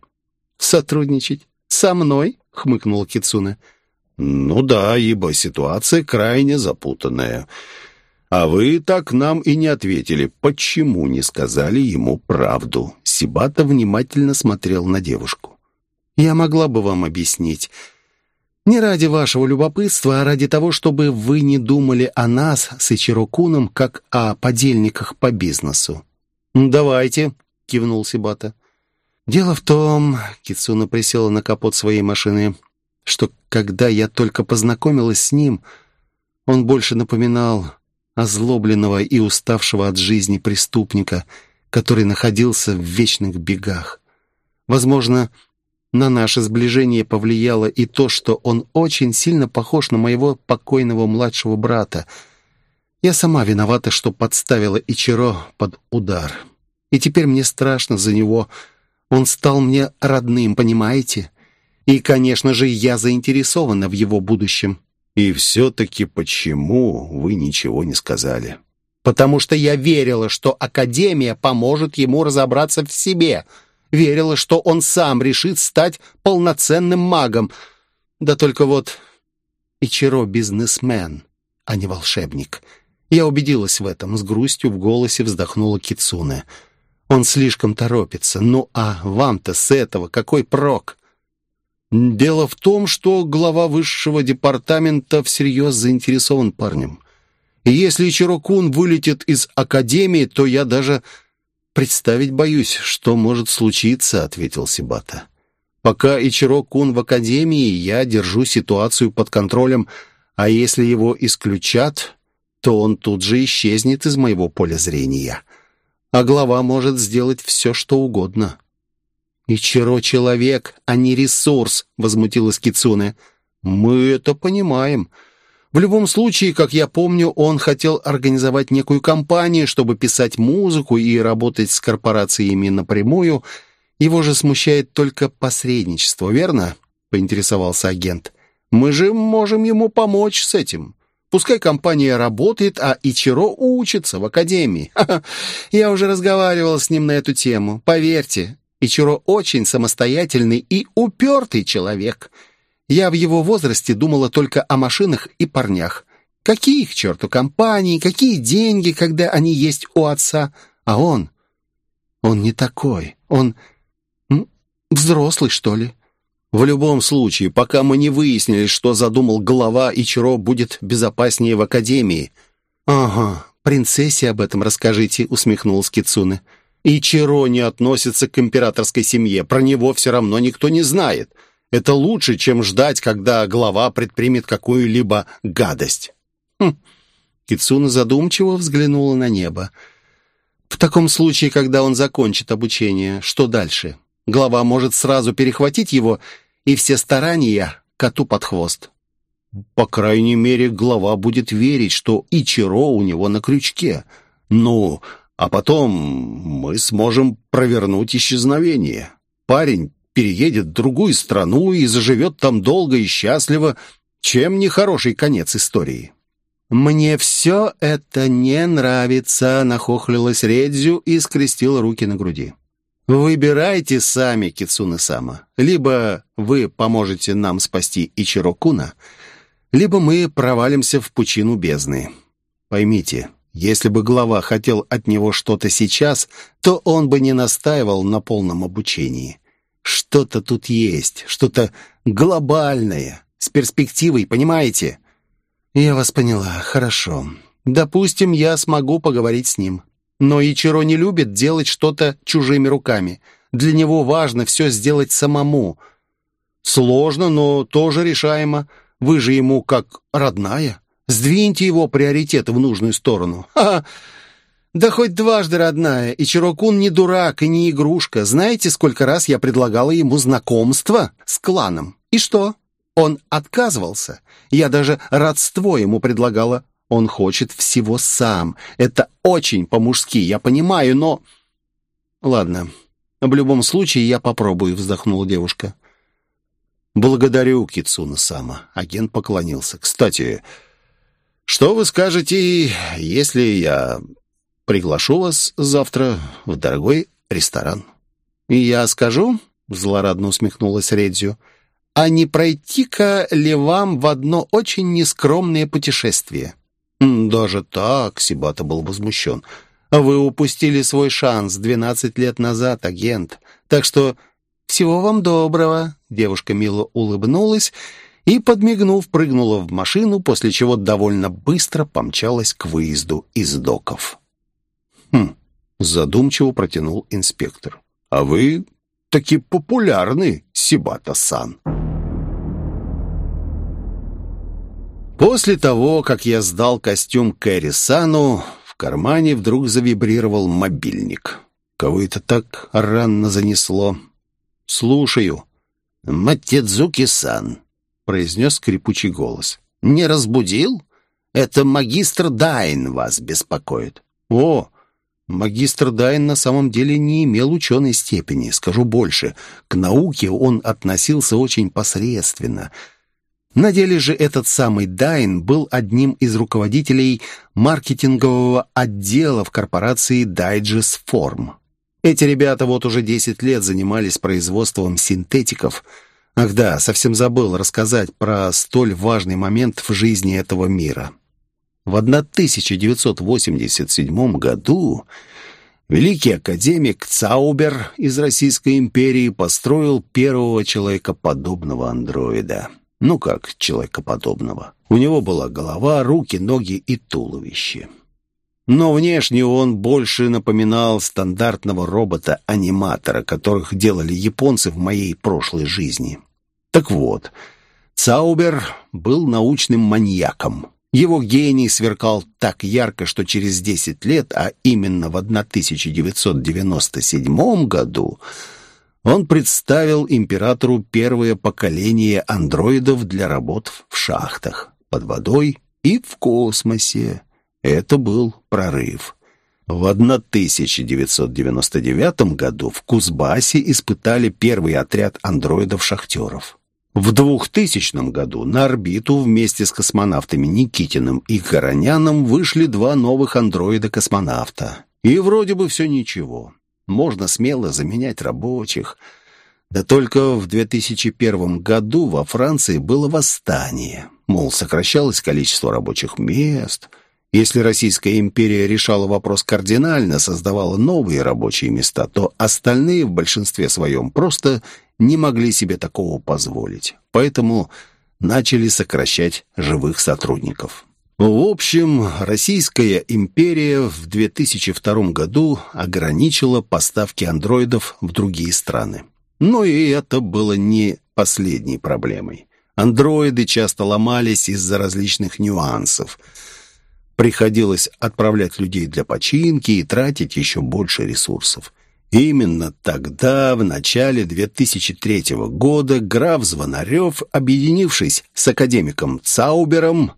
S2: «Сотрудничать? Со мной?» — хмыкнула Кицуна.
S1: «Ну да, ибо ситуация крайне запутанная. А вы так нам и не ответили, почему не сказали ему правду?» Сибата внимательно смотрел на девушку.
S2: «Я могла бы вам объяснить». Не ради вашего любопытства, а ради того, чтобы вы не думали о нас с Ичирокуном как о подельниках по бизнесу.
S1: «Давайте», — кивнул Сибата.
S2: «Дело в том...» — Кицуна присела на капот своей машины, что когда я только познакомилась с ним, он больше напоминал озлобленного и уставшего от жизни преступника, который находился в вечных бегах. Возможно, на наше сближение повлияло и то, что он очень сильно похож на моего покойного младшего брата. Я сама виновата, что подставила Ичиро под удар. И теперь мне страшно за него. Он стал мне родным, понимаете? И, конечно же, я заинтересована в его будущем.
S1: И все-таки почему вы ничего не сказали?
S2: Потому что я верила, что Академия поможет ему разобраться в себе — верила, что он сам решит стать полноценным магом. Да только вот Ичиро бизнесмен, а не волшебник. Я убедилась в этом, с грустью в голосе вздохнула Кицуне. Он слишком торопится. Ну а вам-то с этого какой прок?
S1: Дело в том, что глава высшего департамента всерьез заинтересован парнем. И если Ичиро-кун вылетит из академии, то я даже «Представить боюсь, что может случиться», — ответил Сибата. «Пока Ичиро-кун в академии, я держу ситуацию под контролем, а если его исключат, то он тут же исчезнет из моего поля зрения. А глава может сделать все, что угодно».
S2: «Ичиро — человек, а не ресурс», — возмутилась Кицуне.
S1: «Мы это понимаем». В любом случае, как я помню, он хотел организовать некую компанию, чтобы писать музыку и работать с корпорациями напрямую. Его же смущает только посредничество, верно?» — поинтересовался агент. «Мы же можем ему помочь с этим. Пускай компания работает, а Ичиро учится в академии. *laughs* Я уже разговаривал с ним на эту тему. Поверьте, Ичиро очень самостоятельный и упертый человек». Я в его возрасте думала только о машинах и парнях. Какие к черту компании, какие деньги, когда они есть у отца? А он... Он не такой. Он... взрослый, что ли? В любом случае, пока мы не выяснили, что задумал глава, Ичиро будет безопаснее в академии.
S2: «Ага, принцессе об этом расскажите», — усмехнулась Кицуне.
S1: «Ичиро не относится к императорской семье, про него все равно никто не знает. Это лучше, чем ждать, когда глава предпримет какую-либо гадость.
S2: Хм. Кицуна задумчиво взглянула на небо. В таком случае, когда он закончит обучение, что дальше? Глава может сразу перехватить его, и все старания коту под хвост.
S1: По крайней мере, глава будет верить, что Ичиро у него на крючке. Ну, а потом мы сможем провернуть исчезновение. Парень переедет в другую страну и заживет там долго и счастливо, чем нехороший конец истории.
S2: «Мне все это не нравится», — нахохлилась Редзю и скрестила руки на груди. «Выбирайте сами, Кицуне-сама. Либо вы поможете нам спасти Ичирокуна, либо мы провалимся в пучину бездны. Поймите, если бы глава хотел от него что-то сейчас, то он бы не настаивал на полном обучении. Что-то тут есть, что-то глобальное, с перспективой, понимаете? Я вас поняла, хорошо. Допустим, я смогу поговорить с ним. Но Ичиро не любит делать что-то чужими руками. Для него важно все сделать самому. Сложно, но тоже решаемо. Вы же ему как родная. Сдвиньте его приоритеты в нужную сторону. *laughs* Ха-ха! «Да хоть дважды, родная, и Чирокун не дурак и не игрушка. Знаете, сколько раз я предлагала ему знакомство с кланом? И что? Он отказывался. Я даже родство ему предлагала.
S1: Он хочет всего сам. Это очень по-мужски, я понимаю, но... Ладно, в любом случае я попробую, вздохнула девушка. Благодарю, Кицуна-сама. Агент поклонился. Кстати, что вы скажете, если я приглашу вас завтра в дорогой ресторан? И я скажу, злорадно усмехнулась Редзю, а не пройти-ка ли вам в одно очень нескромное путешествие? «Даже так?» — Сибата был возмущен. «Вы упустили свой шанс двенадцать лет назад, агент. Так что всего вам доброго!» Девушка мило улыбнулась и, подмигнув, прыгнула в машину, после чего довольно быстро помчалась к выезду из доков. «Хм», — задумчиво протянул инспектор. «А вы таки популярны, Сибата-сан». После того, как я сдал костюм Кэрри Сану, в кармане вдруг завибрировал мобильник. Кого это так рано занесло? «Слушаю». «Матедзуки-сан», — произнес скрипучий голос. «Не разбудил? Это магистр Дайн вас беспокоит». «О, магистр Дайн на самом деле не имел ученой степени. Скажу больше, к науке он относился очень посредственно». На деле же этот самый Дайн был одним из руководителей маркетингового отдела в корпорации Digest Form. Эти ребята вот уже 10 лет занимались производством синтетиков. Ах да, совсем забыл рассказать про столь важный момент в жизни этого мира. В 1987 году великий академик Цаубер из Российской империи построил первого человекоподобного андроида – ну как человекоподобного. У него была голова, руки, ноги и туловище. Но внешне он больше напоминал стандартного робота-аниматора, которых делали японцы в моей прошлой жизни. Так вот, Цаубер был научным маньяком. Его гений сверкал так ярко, что через 10 лет, а именно в 1997 году, он представил императору первое поколение андроидов для работ в шахтах, под водой и в космосе. Это был прорыв. В 1999 году в Кузбассе испытали первый отряд андроидов-шахтеров. В 2000 году на орбиту вместе с космонавтами Никитиным и Короняном вышли два новых андроида-космонавта. И вроде бы все ничего можно смело заменять рабочих. Да только в 2001 году во Франции было восстание. Мол, сокращалось количество рабочих мест. Если Российская империя решала вопрос кардинально, создавала новые рабочие места, то остальные в большинстве своем просто не могли себе такого позволить. Поэтому начали сокращать живых сотрудников. В общем, Российская империя в 2002 году ограничила поставки андроидов в другие страны. Но и это было не последней проблемой. Андроиды часто ломались из-за различных нюансов. Приходилось отправлять людей для починки и тратить еще больше ресурсов. Именно тогда, в начале 2003 года, граф Звонарев, объединившись с академиком Цаубером,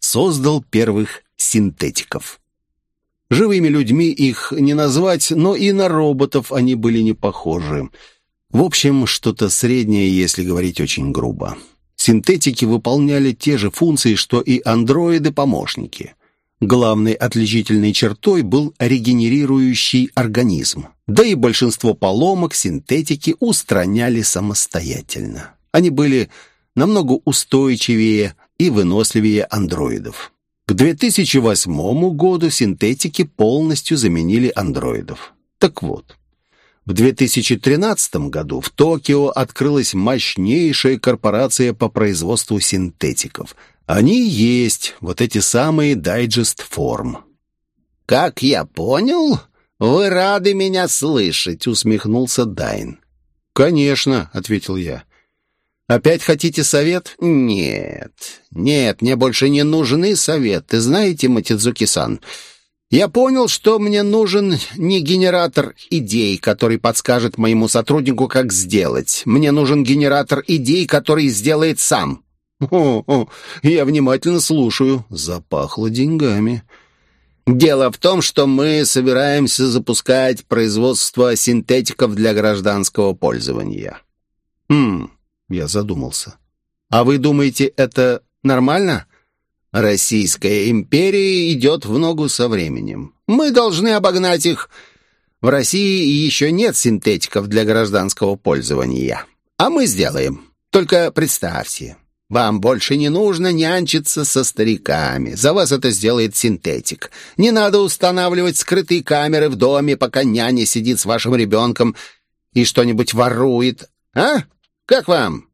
S1: создал первых синтетиков. Живыми людьми их не назвать, но и на роботов они были не похожи. В общем, что-то среднее, если говорить очень грубо. Синтетики выполняли те же функции, что и андроиды-помощники. Главной отличительной чертой был регенерирующий организм. Да и большинство поломок синтетики устраняли самостоятельно. Они были намного устойчивее и выносливее андроидов. К 2008 году синтетики полностью заменили андроидов. Так вот, в 2013 году в Токио открылась мощнейшая корпорация по производству синтетиков. Они есть вот эти самые Form. «Как я понял, вы рады меня слышать», — усмехнулся Дайн. «Конечно», — ответил я. «Опять хотите совет?» «Нет, нет, мне больше не нужны советы. Знаете, Матидзуки-сан, я понял, что мне нужен не генератор идей, который подскажет моему сотруднику, как сделать. Мне нужен генератор идей, который сделает сам».
S2: О, о, я внимательно слушаю. Запахло деньгами. Дело в том, что мы собираемся запускать производство синтетиков для гражданского пользования. Хм, я задумался. А вы думаете, это нормально? Российская империя идет в ногу со временем. Мы должны обогнать их. В России еще нет синтетиков для гражданского пользования. А мы сделаем. Только представьте, вам больше не нужно нянчиться со стариками. За вас это сделает синтетик. Не надо устанавливать скрытые камеры в доме, пока няня сидит с вашим ребенком и что-нибудь ворует. А? Как вам?»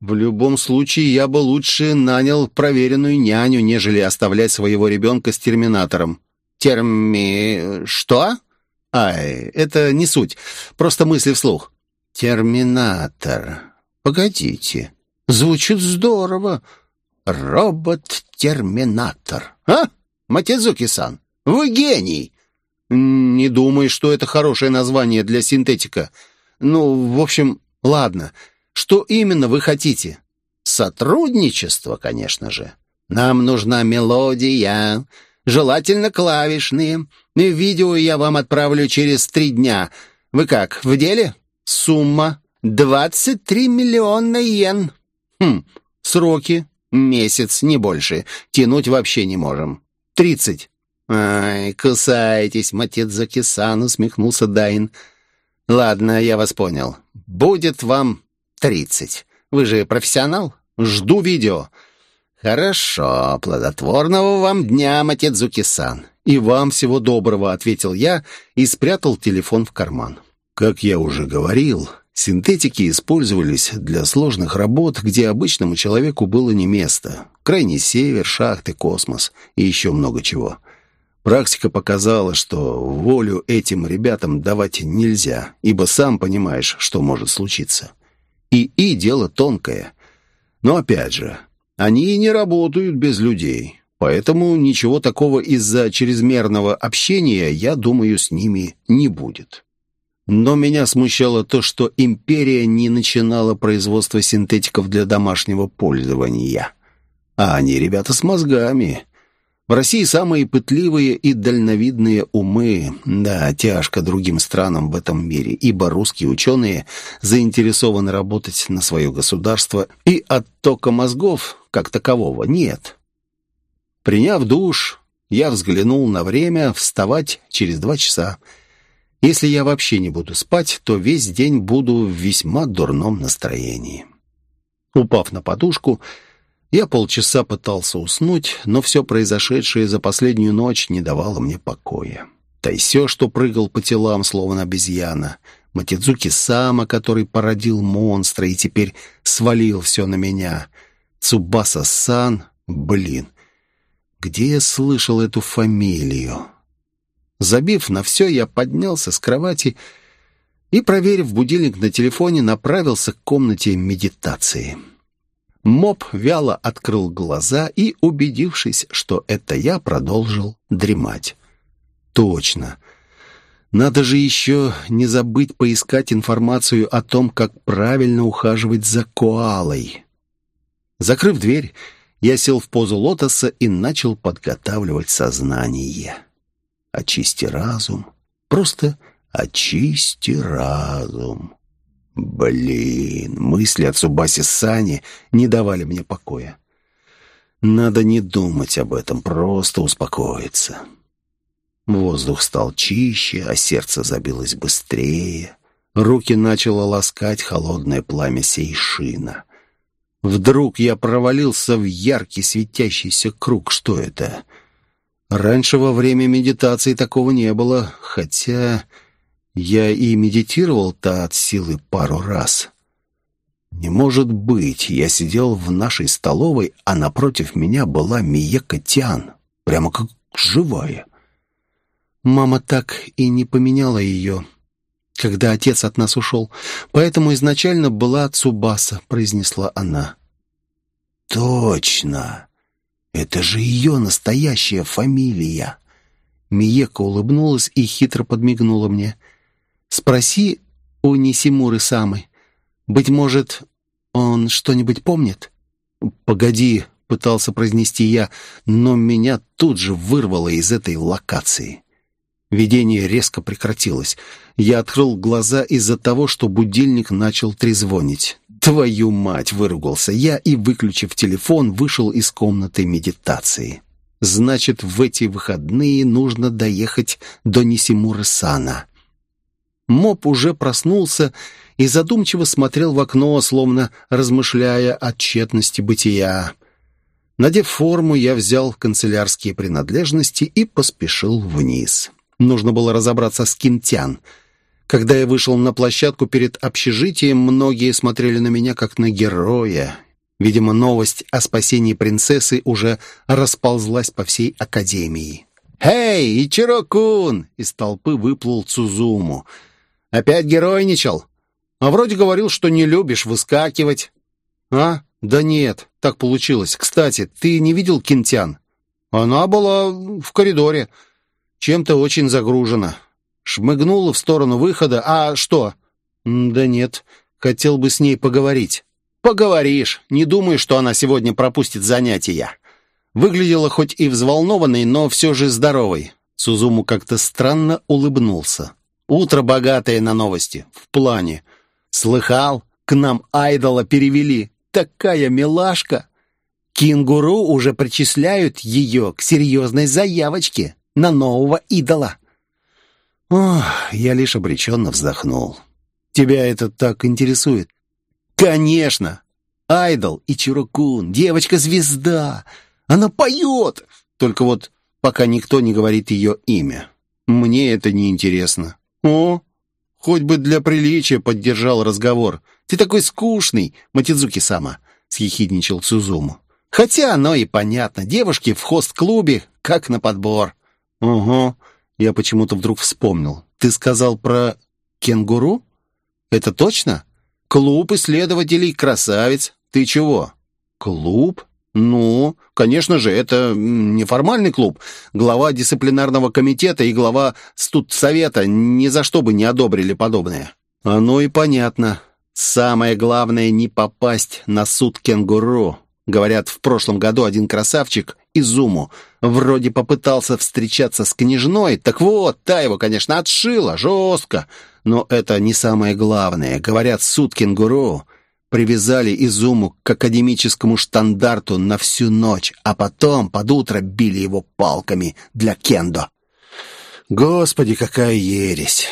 S2: «В любом случае, я бы лучше нанял проверенную няню, нежели оставлять своего ребенка с терминатором». «Терми... что?» «Ай, это не суть. Просто мысли вслух». «Терминатор. Погодите. Звучит здорово. Робот-терминатор. А? Матидзуки-сан, вы гений. Не думаю, что это хорошее название для синтетика. Ну, в общем, ладно. Что именно вы хотите? Сотрудничество, конечно же. Нам нужна мелодия, желательно клавишные. Видео я вам отправлю через три дня. Вы как, в деле? Сумма 23 миллиона йен. Хм, сроки? Месяц, не больше. Тянуть вообще не можем. Тридцать. «Ай, кусайтесь, Матидзаки-сан», — усмехнулся Дайн. «Ладно, я вас понял. Будет вам тридцать. Вы же профессионал? Жду видео». «Хорошо, плодотворного вам дня, Матидзуки-сан». «И вам всего доброго», — ответил я и спрятал телефон в карман. Как я уже говорил, Синтетики использовались для сложных работ, где обычному человеку было не место. Крайний север, шахты, космос и еще много чего. Практика показала, что волю этим ребятам давать нельзя, ибо сам понимаешь, что может случиться. И и дело тонкое. Но опять же, они не работают без людей, поэтому ничего такого из-за чрезмерного общения, я думаю, с ними не будет. Но меня смущало то, что империя не начинала производство синтетиков для домашнего пользования. А они ребята с мозгами. В России самые пытливые и дальновидные умы. Да, тяжко другим странам в этом мире, ибо русские ученые заинтересованы работать на свое государство, и оттока мозгов, как такового, нет. Приняв душ, я взглянул на время вставать через два часа. Если я вообще не буду спать, то весь день буду в весьма дурном настроении. Упав на подушку, я полчаса пытался уснуть, но все произошедшее за последнюю ночь не давало мне покоя. Тайсё, что прыгал по телам, словно обезьяна. Матидзуки Сама, который породил монстра и теперь свалил все на меня. Цубаса-сан, блин, где я слышал эту фамилию? Забив на все, я поднялся с кровати и, проверив будильник на телефоне, направился к комнате медитации. Моб вяло открыл глаза и, убедившись, что это я, продолжил дремать. «Точно. Надо же еще не забыть поискать информацию о том, как правильно ухаживать за коалой». Закрыв дверь, я сел в позу лотоса и начал подготавливать сознание. Очисти разум. Просто очисти разум. Блин, мысли от Субаси Сани не давали мне покоя. Надо не думать об этом, просто успокоиться. Воздух стал чище, а сердце забилось быстрее. Руки начало ласкать холодное пламя сейшина. Вдруг я провалился в яркий светящийся круг. Что это? — Раньше во время медитации такого не было, хотя я и медитировал-то от силы пару раз. Не может быть, я сидел в нашей столовой, а напротив меня была Миека Тян, прямо как живая. Мама так и не поменяла ее, когда отец от нас ушел, поэтому изначально была Цубаса, произнесла она. «Точно! Это же ее настоящая фамилия. Миека улыбнулась и хитро подмигнула мне. «Спроси у Нисимуры Самы. Быть может, он что-нибудь помнит?»
S1: «Погоди», — пытался произнести я, но меня тут же вырвало из этой локации. Видение резко прекратилось. Я открыл глаза из-за того, что будильник начал трезвонить. «Твою мать!» — выругался я и, выключив телефон, вышел из комнаты медитации. «Значит, в эти выходные нужно доехать до Нисимуры-сана». Моп уже проснулся и задумчиво смотрел в окно, словно размышляя о тщетности бытия. Надев форму, я взял канцелярские принадлежности и поспешил вниз. Нужно было разобраться с Кинтян. Когда я вышел на площадку перед общежитием, многие смотрели на меня как на героя. Видимо, новость о спасении принцессы уже расползлась по всей академии. «Эй, Ичиро-кун!» — из толпы выплыл Цузуму. «Опять геройничал? А вроде говорил, что не любишь выскакивать». «А? Да нет, так получилось. Кстати, ты не видел Кинтян?» «Она была в коридоре» чем-то очень загружена. Шмыгнула в сторону выхода. А что? Да нет, хотел бы с ней поговорить. Поговоришь. Не думаю, что она сегодня пропустит занятия. Выглядела хоть и взволнованной, но все же здоровой. Сузуму как-то странно улыбнулся. Утро богатое на новости. В плане. Слыхал? К нам айдола перевели. Такая милашка. Кенгуру уже причисляют ее к серьезной заявочке на нового идола. Ох, я лишь обреченно вздохнул. Тебя это так интересует? Конечно! Айдол и Чирокун, девочка-звезда. Она поет! Только вот пока никто не говорит ее имя. Мне это не интересно. О, хоть бы для приличия поддержал разговор. Ты такой скучный, Матидзуки-сама, съехидничал Цузуму. Хотя оно и понятно. Девушки в хост-клубе как на подбор. «Ого!» Я почему-то вдруг вспомнил. «Ты сказал про кенгуру? Это точно? Клуб исследователей красавиц. Ты чего?» «Клуб? Ну, конечно же, это неформальный клуб. Глава дисциплинарного комитета и глава студсовета ни за что бы не одобрили подобное». «Оно и понятно. Самое главное — не попасть на суд кенгуру. Говорят, в прошлом году один красавчик, Изуму, вроде попытался встречаться с княжной. Так вот, та его, конечно, отшила, жестко. Но это не самое главное. Говорят, суд кенгуру привязали Изуму к академическому штандарту на всю ночь, а потом под утро били его палками для кендо. Господи, какая ересь!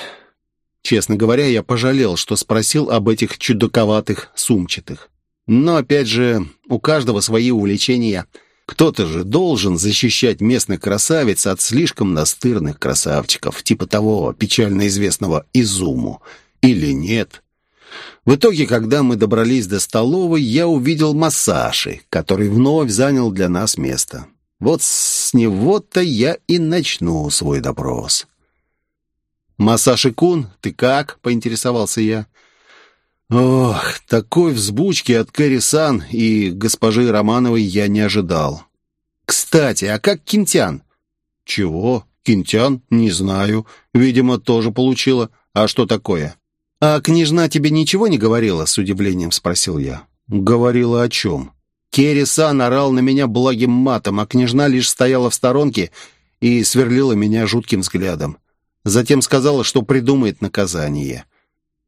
S1: Честно говоря, я пожалел, что спросил об этих чудаковатых сумчатых. Но, опять же, у каждого свои увлечения. Кто-то же должен защищать местных красавиц от слишком настырных красавчиков, типа того печально известного Изуму. Или нет? В итоге, когда мы добрались до столовой, я увидел Масаши, который вновь занял для нас место. Вот с него-то я и начну свой допрос. «Масаши-кун, ты как?» — поинтересовался я. Ох, такой взбучки от Кэрри-сан и госпожи Романовой я не ожидал. Кстати, а как Кинтян? Чего? Кинтян? Не знаю. Видимо, тоже получила. А что такое? А княжна тебе ничего не говорила? С удивлением спросил я. Говорила о чем? Керри-сан орал на меня благим матом, а княжна лишь стояла в сторонке и сверлила меня жутким взглядом. Затем сказала, что придумает наказание.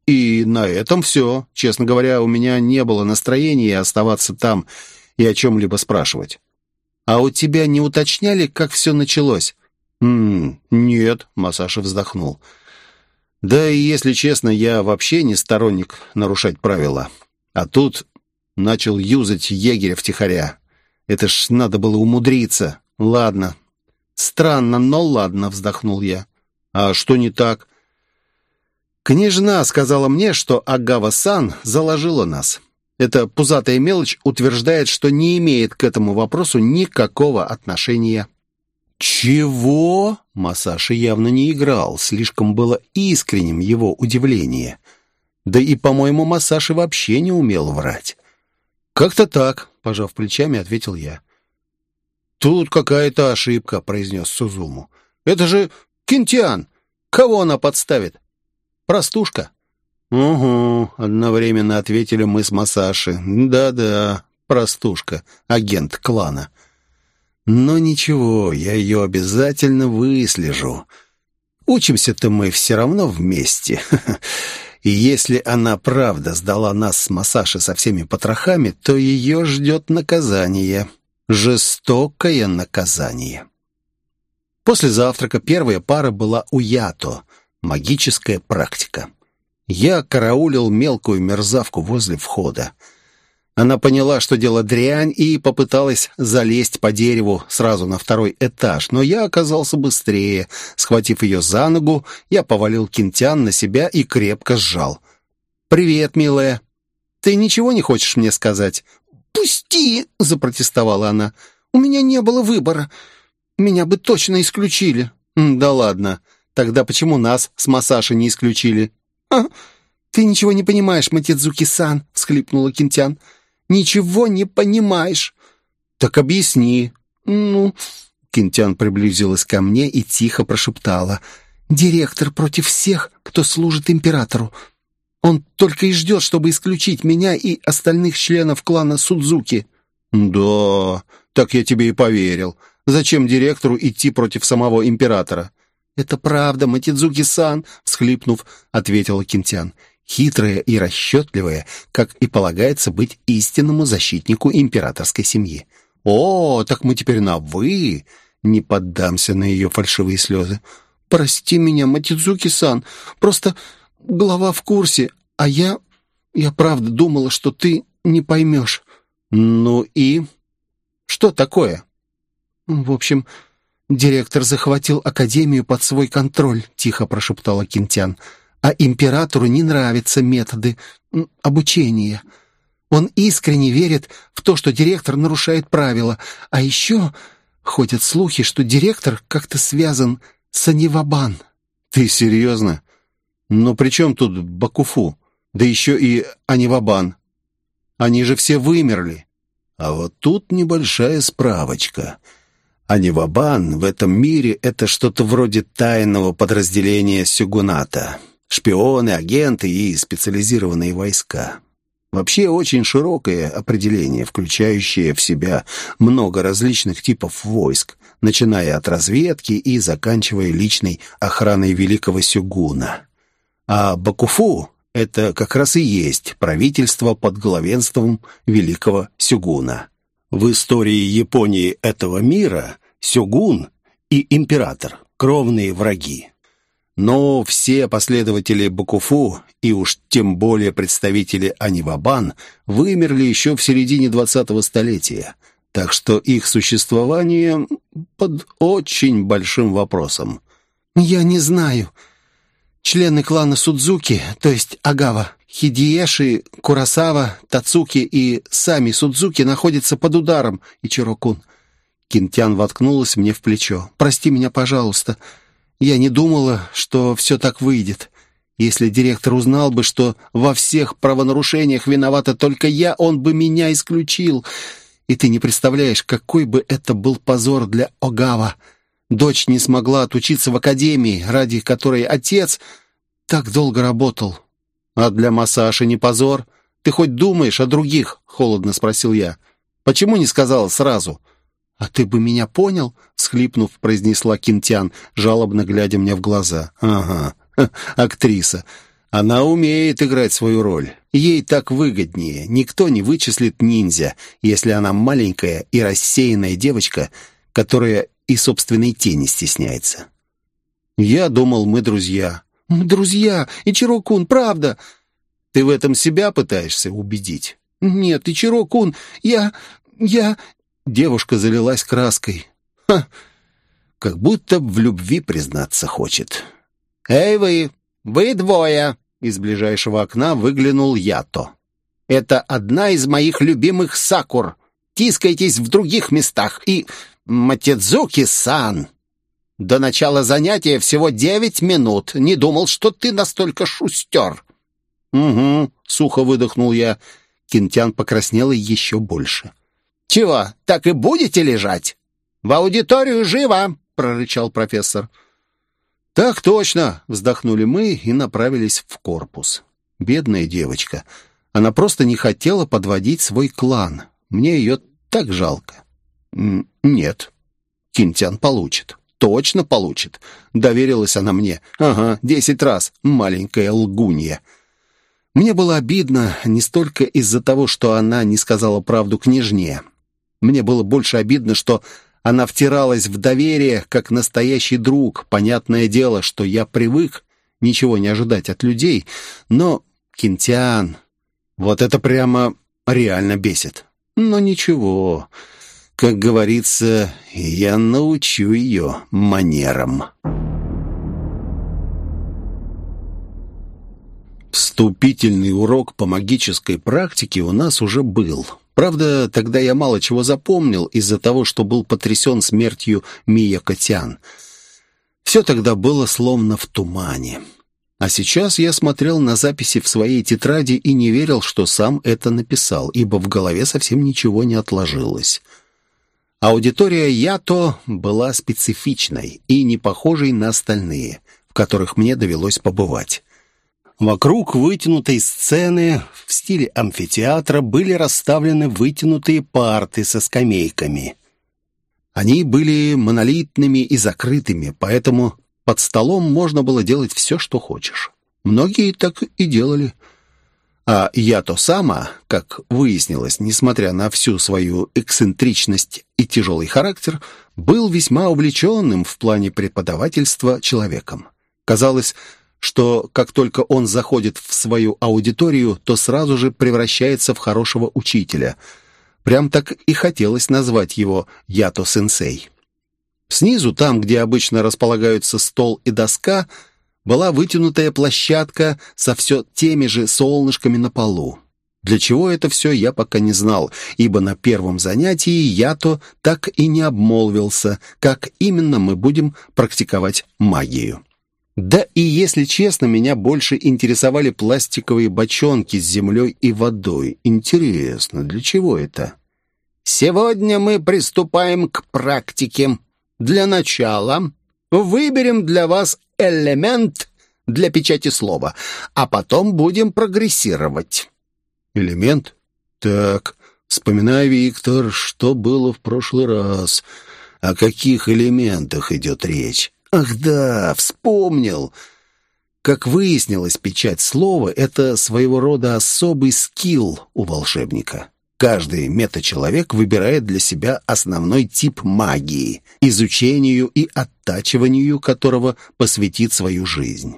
S1: И на этом все. Честно говоря, у меня не было настроения оставаться там и о чем-либо спрашивать. А у тебя не уточняли, как все началось? «М нет», — Масаша вздохнул. «Да и, если честно, я вообще не сторонник нарушать правила. А тут начал юзать егеря втихаря. Это ж надо было умудриться. Ладно. Странно, но ладно», — вздохнул я. «А что не так?» Княжна сказала мне, что Агава-сан заложила нас. Эта пузатая мелочь утверждает, что не имеет к этому вопросу никакого отношения. «Чего?» Масаши явно не играл, слишком было искренним его удивление. Да и, по-моему, Масаши вообще не умел врать. «Как-то так», — пожав плечами, ответил я. «Тут какая-то ошибка», — произнес Сузуму. «Это же Кинтиан! Кого она подставит? Простушка?» «Угу», — одновременно ответили мы с Масаши. «Да-да, простушка, агент клана. Но ничего, я ее обязательно выслежу. Учимся-то мы все равно вместе. *laughs* И если она правда сдала нас с Масаши со всеми потрохами, то ее ждет наказание. Жестокое наказание. После завтрака первая пара была у Ято. Магическая практика. Я караулил мелкую мерзавку возле входа. Она поняла, что дело дрянь, и попыталась залезть по дереву сразу на второй этаж, но я оказался быстрее. Схватив ее за ногу, я повалил Кинтян на себя и крепко сжал. «Привет, милая. Ты ничего не хочешь мне сказать?»
S3: «Пусти!» — запротестовала она. «У меня не было выбора. Меня бы точно исключили».
S1: «Да ладно. Тогда почему нас с Масаши не исключили?»
S3: «А, ты ничего не понимаешь, Матидзуки-сан», — всхлипнула Кинтян ничего не понимаешь».
S1: «Так объясни».
S3: «Ну...»
S1: Кинтян приблизилась ко мне и тихо прошептала.
S3: «Директор против всех, кто служит императору. Он только и ждет, чтобы исключить меня и остальных членов клана Судзуки».
S1: «Да, так я тебе и поверил. Зачем директору идти против самого императора?»
S3: «Это правда, Матидзуки-сан», — всхлипнув, ответила Кинтян
S1: хитрая и расчетливая, как и полагается быть истинному защитнику императорской семьи. «О, так мы теперь на «вы»!» Не поддамся на ее фальшивые слезы.
S3: «Прости меня, Матидзуки-сан, просто голова в курсе, а я... Я правда думала, что ты не поймешь».
S1: «Ну и? Что такое?»
S3: «В общем, директор захватил Академию под свой контроль», — тихо прошептала Кинтян. «Кинтян» а императору не нравятся методы обучения. Он искренне верит в то, что директор нарушает правила. А еще ходят слухи, что директор как-то связан с Анивабан.
S1: Ты серьезно? Но при чем тут Бакуфу? Да еще и Анивабан. Они же все вымерли. А вот тут небольшая справочка. Анивабан в этом мире — это что-то вроде тайного подразделения Сюгуната шпионы, агенты и специализированные войска. Вообще очень широкое определение, включающее в себя много различных типов войск, начиная от разведки и заканчивая личной охраной великого сюгуна. А Бакуфу — это как раз и есть правительство под главенством великого сюгуна. В истории Японии этого мира сюгун и император — кровные враги. Но все последователи Бакуфу, и уж тем более представители Анивабан, вымерли еще в середине 20-го столетия, так что их существование под очень большим вопросом.
S3: «Я не знаю. Члены клана Судзуки, то есть Агава, Хидиеши, Курасава, Тацуки и сами Судзуки находятся под ударом, Ичирокун». Кинтян воткнулась мне в плечо. «Прости меня, пожалуйста». Я не думала, что все так выйдет. Если директор узнал бы, что во всех правонарушениях виновата только я, он бы меня исключил. И ты не представляешь, какой бы это был позор для Огава. Дочь не смогла отучиться в академии, ради которой отец так долго работал. А для Масаши не позор? Ты хоть думаешь о других? Холодно спросил я. Почему не сказала сразу? — «А ты бы меня понял?» — всхлипнув, произнесла Кинтян, жалобно глядя мне в глаза.
S1: «Ага, *laughs* актриса. Она умеет играть свою роль. Ей так выгоднее. Никто не вычислит ниндзя, если она маленькая и рассеянная девочка, которая и собственной тени стесняется. Я думал, мы друзья».
S3: «Мы друзья! Ичиро-кун, правда!»
S1: «Ты в этом себя пытаешься убедить?»
S3: «Нет, Ичиро-кун, я... я...
S1: Девушка залилась краской. Ха! Как будто в любви признаться хочет.
S4: «Эй вы! Вы двое!» Из ближайшего окна выглянул Ято. «Это одна из моих любимых сакур. Тискайтесь в других местах. И Матидзуки-сан!» «До начала занятия всего девять минут. Не думал, что ты настолько шустер».
S1: «Угу», — сухо выдохнул я. Кинтян покраснела еще больше.
S4: «Чего, так и будете лежать? В аудиторию живо!» — прорычал профессор.
S1: «Так точно!» — вздохнули мы и направились в корпус. Бедная девочка. Она просто не хотела подводить свой клан. Мне ее так жалко». «Нет, Кинтян получит. Точно получит. Доверилась она мне. Ага, десять раз, маленькая лгунья». Мне было обидно не столько из-за того, что она не сказала правду княжне. Мне было больше обидно, что она втиралась в доверие, как настоящий друг. Понятное дело, что я привык ничего не ожидать от людей, но Кинтян... Вот это прямо реально бесит. Но ничего, как говорится, я научу ее манерам. Вступительный урок по магической практике у нас уже был. Правда, тогда я мало чего запомнил из-за того, что был потрясен смертью Мия Котян. Все тогда было словно в тумане. А сейчас я смотрел на записи в своей тетради и не верил, что сам это написал, ибо в голове совсем ничего не отложилось. Аудитория Ято была специфичной и не похожей на остальные, в которых мне довелось побывать. Вокруг вытянутой сцены в стиле амфитеатра были расставлены вытянутые парты со скамейками. Они были монолитными и закрытыми, поэтому под столом можно было делать все, что хочешь. Многие так и делали. А я-то сама, как выяснилось, несмотря на всю свою эксцентричность и тяжелый характер, был весьма увлеченным в плане преподавательства человеком. Казалось, что как только он заходит в свою аудиторию, то сразу же превращается в хорошего учителя. Прям так и хотелось назвать его Ято-сенсей. Снизу, там, где обычно располагаются стол и доска, была вытянутая площадка со все теми же солнышками на полу. Для чего это все, я пока не знал, ибо на первом занятии я-то так и не обмолвился, как именно мы будем практиковать магию. Да и, если честно, меня больше интересовали пластиковые бочонки с землей и водой. Интересно, для чего это?
S4: «Сегодня мы приступаем к практике. Для начала выберем для вас элемент для печати слова, а потом будем прогрессировать».
S1: «Элемент? Так, вспоминай, Виктор, что было в прошлый раз. О каких элементах идет речь?» Ах да, вспомнил. Как выяснилось, печать слова — это своего рода особый скилл у волшебника. Каждый мета-человек выбирает для себя основной тип магии, изучению и оттачиванию которого посвятит свою жизнь.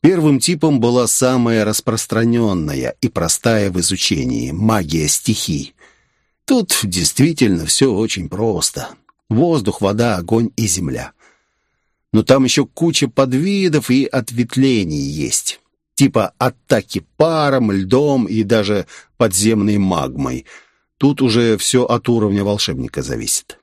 S1: Первым типом была самая распространенная и простая в изучении — магия стихий. Тут действительно все очень просто. Воздух, вода, огонь и земля — но там еще куча подвидов и ответвлений есть. Типа атаки паром, льдом и даже подземной магмой. Тут уже все от уровня волшебника зависит.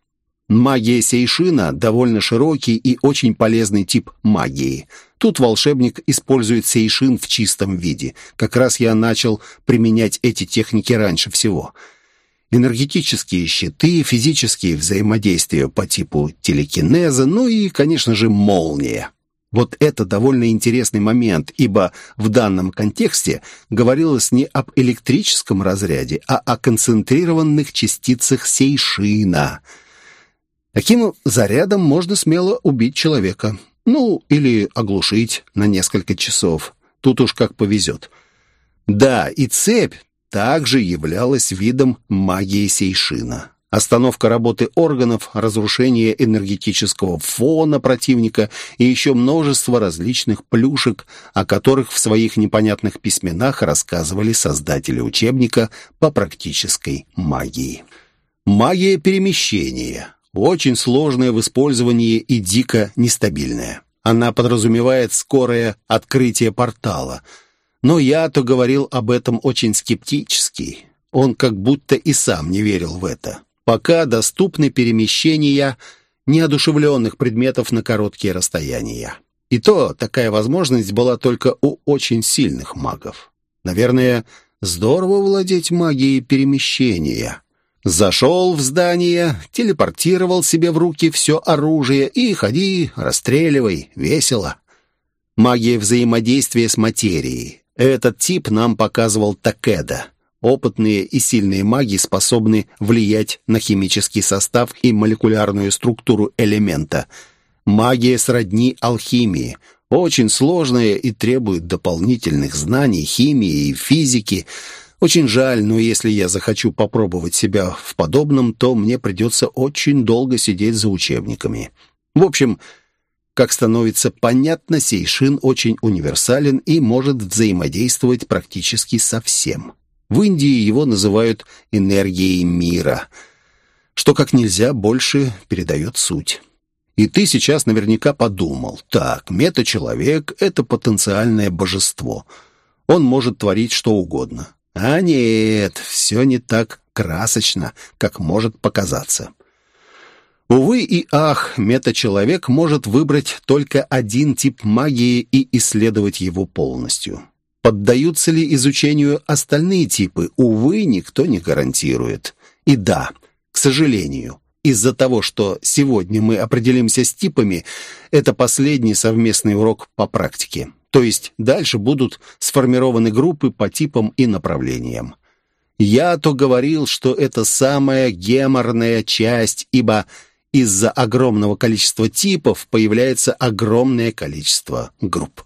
S1: Магия Сейшина — довольно широкий и очень полезный тип магии. Тут волшебник использует Сейшин в чистом виде. Как раз я начал применять эти техники раньше всего — энергетические щиты, физические взаимодействия по типу телекинеза, ну и, конечно же, молния. Вот это довольно интересный момент, ибо в данном контексте говорилось не об электрическом разряде, а о концентрированных частицах сейшина. Таким зарядом можно смело убить человека. Ну, или оглушить на несколько часов. Тут уж как повезет. Да, и цепь также являлась видом магии Сейшина. Остановка работы органов, разрушение энергетического фона противника и еще множество различных плюшек, о которых в своих непонятных письменах рассказывали создатели учебника по практической магии. Магия перемещения. Очень сложная в использовании и дико нестабильная. Она подразумевает скорое открытие портала – но я-то говорил об этом очень скептически. Он как будто и сам не верил в это. Пока доступны перемещения неодушевленных предметов на короткие расстояния. И то такая возможность была только у очень сильных магов. Наверное, здорово владеть магией перемещения. Зашел в здание, телепортировал себе в руки все оружие и ходи, расстреливай, весело. Магия взаимодействия с материей. Этот тип нам показывал Такеда. Опытные и сильные маги способны влиять на химический состав и молекулярную структуру элемента. Магия сродни алхимии, очень сложная и требует дополнительных знаний химии и физики. Очень жаль, но если я захочу попробовать себя в подобном, то мне придется очень долго сидеть за учебниками. В общем, как становится понятно, Сейшин очень универсален и может взаимодействовать практически со всем. В Индии его называют энергией мира, что как нельзя больше передает суть. И ты сейчас наверняка подумал, так, мета-человек — это потенциальное божество. Он может творить что угодно. А нет, все не так красочно, как может показаться. Увы и ах, мета-человек может выбрать только один тип магии и исследовать его полностью. Поддаются ли изучению остальные типы, увы, никто не гарантирует. И да, к сожалению, из-за того, что сегодня мы определимся с типами, это последний совместный урок по практике. То есть дальше будут сформированы группы по типам и направлениям. Я-то говорил, что это самая геморная часть, ибо из-за огромного количества типов появляется огромное количество групп.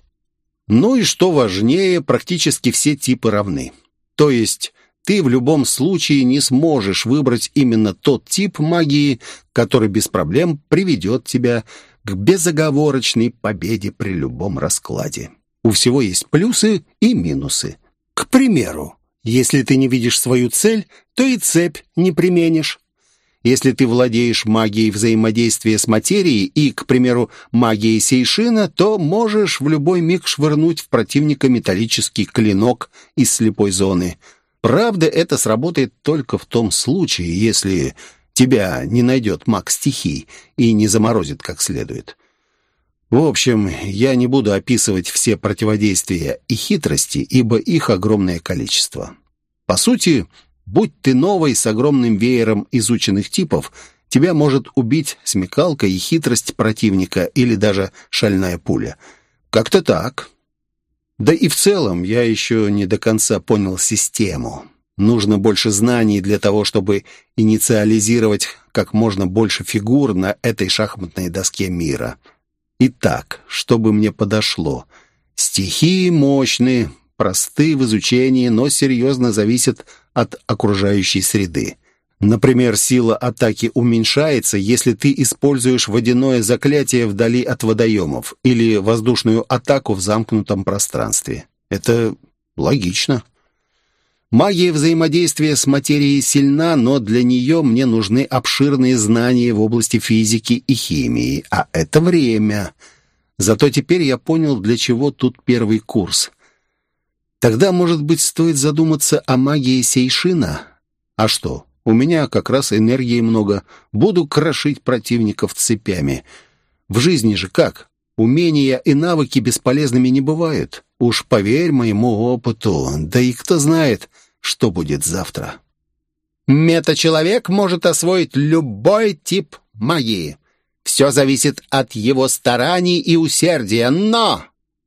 S1: Ну и что важнее, практически все типы равны. То есть ты в любом случае не сможешь выбрать именно тот тип магии, который без проблем приведет тебя к безоговорочной победе при любом раскладе. У всего есть плюсы и минусы. К примеру, если ты не видишь свою цель, то и цепь не применишь. Если ты владеешь магией взаимодействия с материей и, к примеру, магией сейшина, то можешь в любой миг швырнуть в противника металлический клинок из слепой зоны. Правда, это сработает только в том случае, если тебя не найдет маг стихий и не заморозит как следует. В общем, я не буду описывать все противодействия и хитрости, ибо их огромное количество. По сути, Будь ты новый с огромным веером изученных типов, тебя может убить смекалка и хитрость противника или даже шальная пуля. Как-то так. Да и в целом я еще не до конца понял систему. Нужно больше знаний для того, чтобы инициализировать как можно больше фигур на этой шахматной доске мира. Итак, что бы мне подошло? Стихии мощные, просты в изучении, но серьезно зависят от окружающей среды. Например, сила атаки уменьшается, если ты используешь водяное заклятие вдали от водоемов или воздушную атаку в замкнутом пространстве. Это логично. Магия взаимодействия с материей сильна, но для нее мне нужны обширные знания в области физики и химии, а это время. Зато теперь я понял, для чего тут первый курс. Тогда, может быть, стоит задуматься о магии Сейшина? А что, у меня как раз энергии много. Буду крошить противников цепями. В жизни же как? Умения и навыки бесполезными не бывают. Уж поверь моему опыту. Да и кто знает, что будет завтра. Мета-человек может освоить любой тип магии. Все зависит от его стараний и усердия, но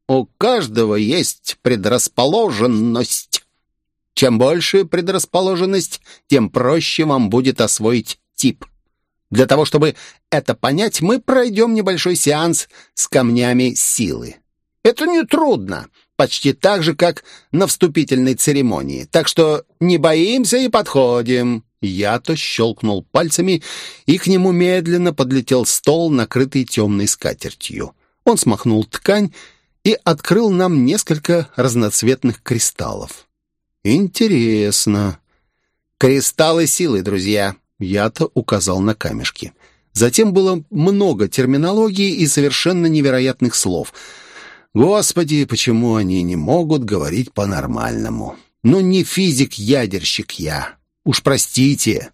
S1: у каждого есть предрасположенность. Чем больше предрасположенность, тем проще вам будет освоить тип. Для того, чтобы это понять, мы пройдем небольшой сеанс с камнями силы. Это нетрудно, почти так же, как на вступительной церемонии. Так что не боимся и подходим. Я-то щелкнул пальцами, и к нему медленно подлетел стол, накрытый темной скатертью. Он смахнул ткань и открыл нам несколько разноцветных кристаллов. «Интересно». «Кристаллы силы, друзья», — я-то указал на камешки. Затем было много терминологии и совершенно невероятных слов. Господи, почему они не могут говорить по-нормальному? Ну, не физик-ядерщик я. Уж простите.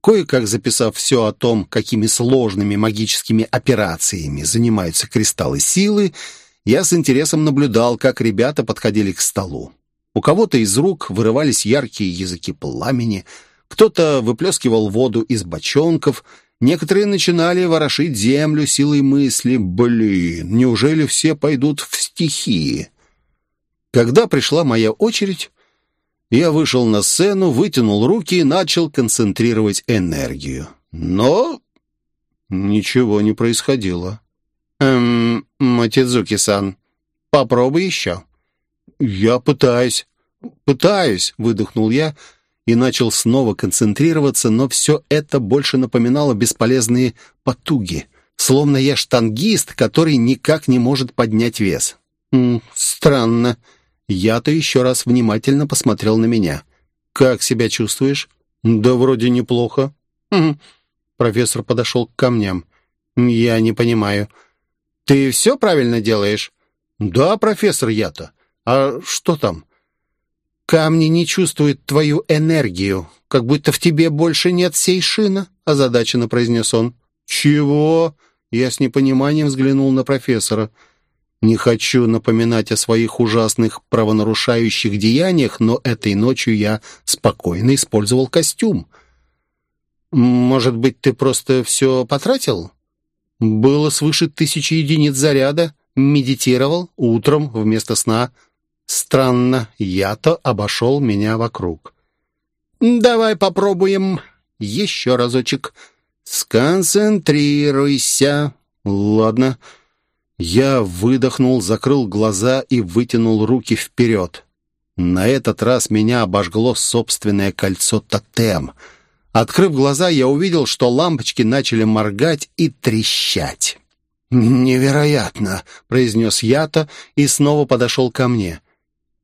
S1: Кое-как записав все о том, какими сложными магическими операциями занимаются кристаллы силы, я с интересом наблюдал, как ребята подходили к столу. У кого-то из рук вырывались яркие языки пламени, кто-то выплескивал воду из бочонков, некоторые начинали ворошить землю силой мысли. Блин, неужели все пойдут в стихии? Когда пришла моя очередь, Я вышел на сцену, вытянул руки и начал концентрировать энергию. Но ничего не происходило.
S2: «Эм, Матидзуки-сан, попробуй еще».
S1: «Я пытаюсь, пытаюсь», — выдохнул я и начал снова концентрироваться, но все это больше напоминало бесполезные потуги, словно я штангист, который никак не может поднять вес.
S2: М «Странно».
S1: Я-то еще раз внимательно посмотрел на меня.
S2: «Как себя чувствуешь?»
S1: «Да вроде неплохо».
S2: «Угу».
S1: Профессор подошел к камням.
S2: «Я не понимаю. Ты все правильно делаешь?»
S1: «Да, профессор, я-то. А что там?»
S2: «Камни не чувствуют твою энергию, как будто в тебе больше нет сейшина», — озадаченно произнес он.
S1: «Чего?» Я с непониманием взглянул на профессора. Не хочу напоминать о своих ужасных правонарушающих деяниях, но этой ночью я спокойно использовал костюм.
S2: «Может быть, ты просто все потратил?»
S1: «Было свыше тысячи единиц заряда. Медитировал утром вместо сна. Странно, я-то обошел меня вокруг».
S2: «Давай попробуем еще разочек. Сконцентрируйся».
S1: «Ладно». Я выдохнул, закрыл глаза и вытянул руки вперед. На этот раз меня обожгло собственное кольцо тотем. Открыв глаза, я увидел, что лампочки начали моргать и трещать.
S2: «Невероятно!» — произнес я-то и снова подошел ко мне.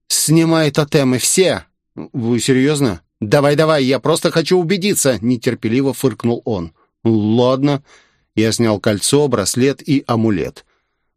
S2: «Снимай тотемы все!»
S1: «Вы серьезно?»
S2: «Давай-давай, я просто хочу убедиться!» — нетерпеливо фыркнул он.
S1: «Ладно». Я снял кольцо, браслет и амулет.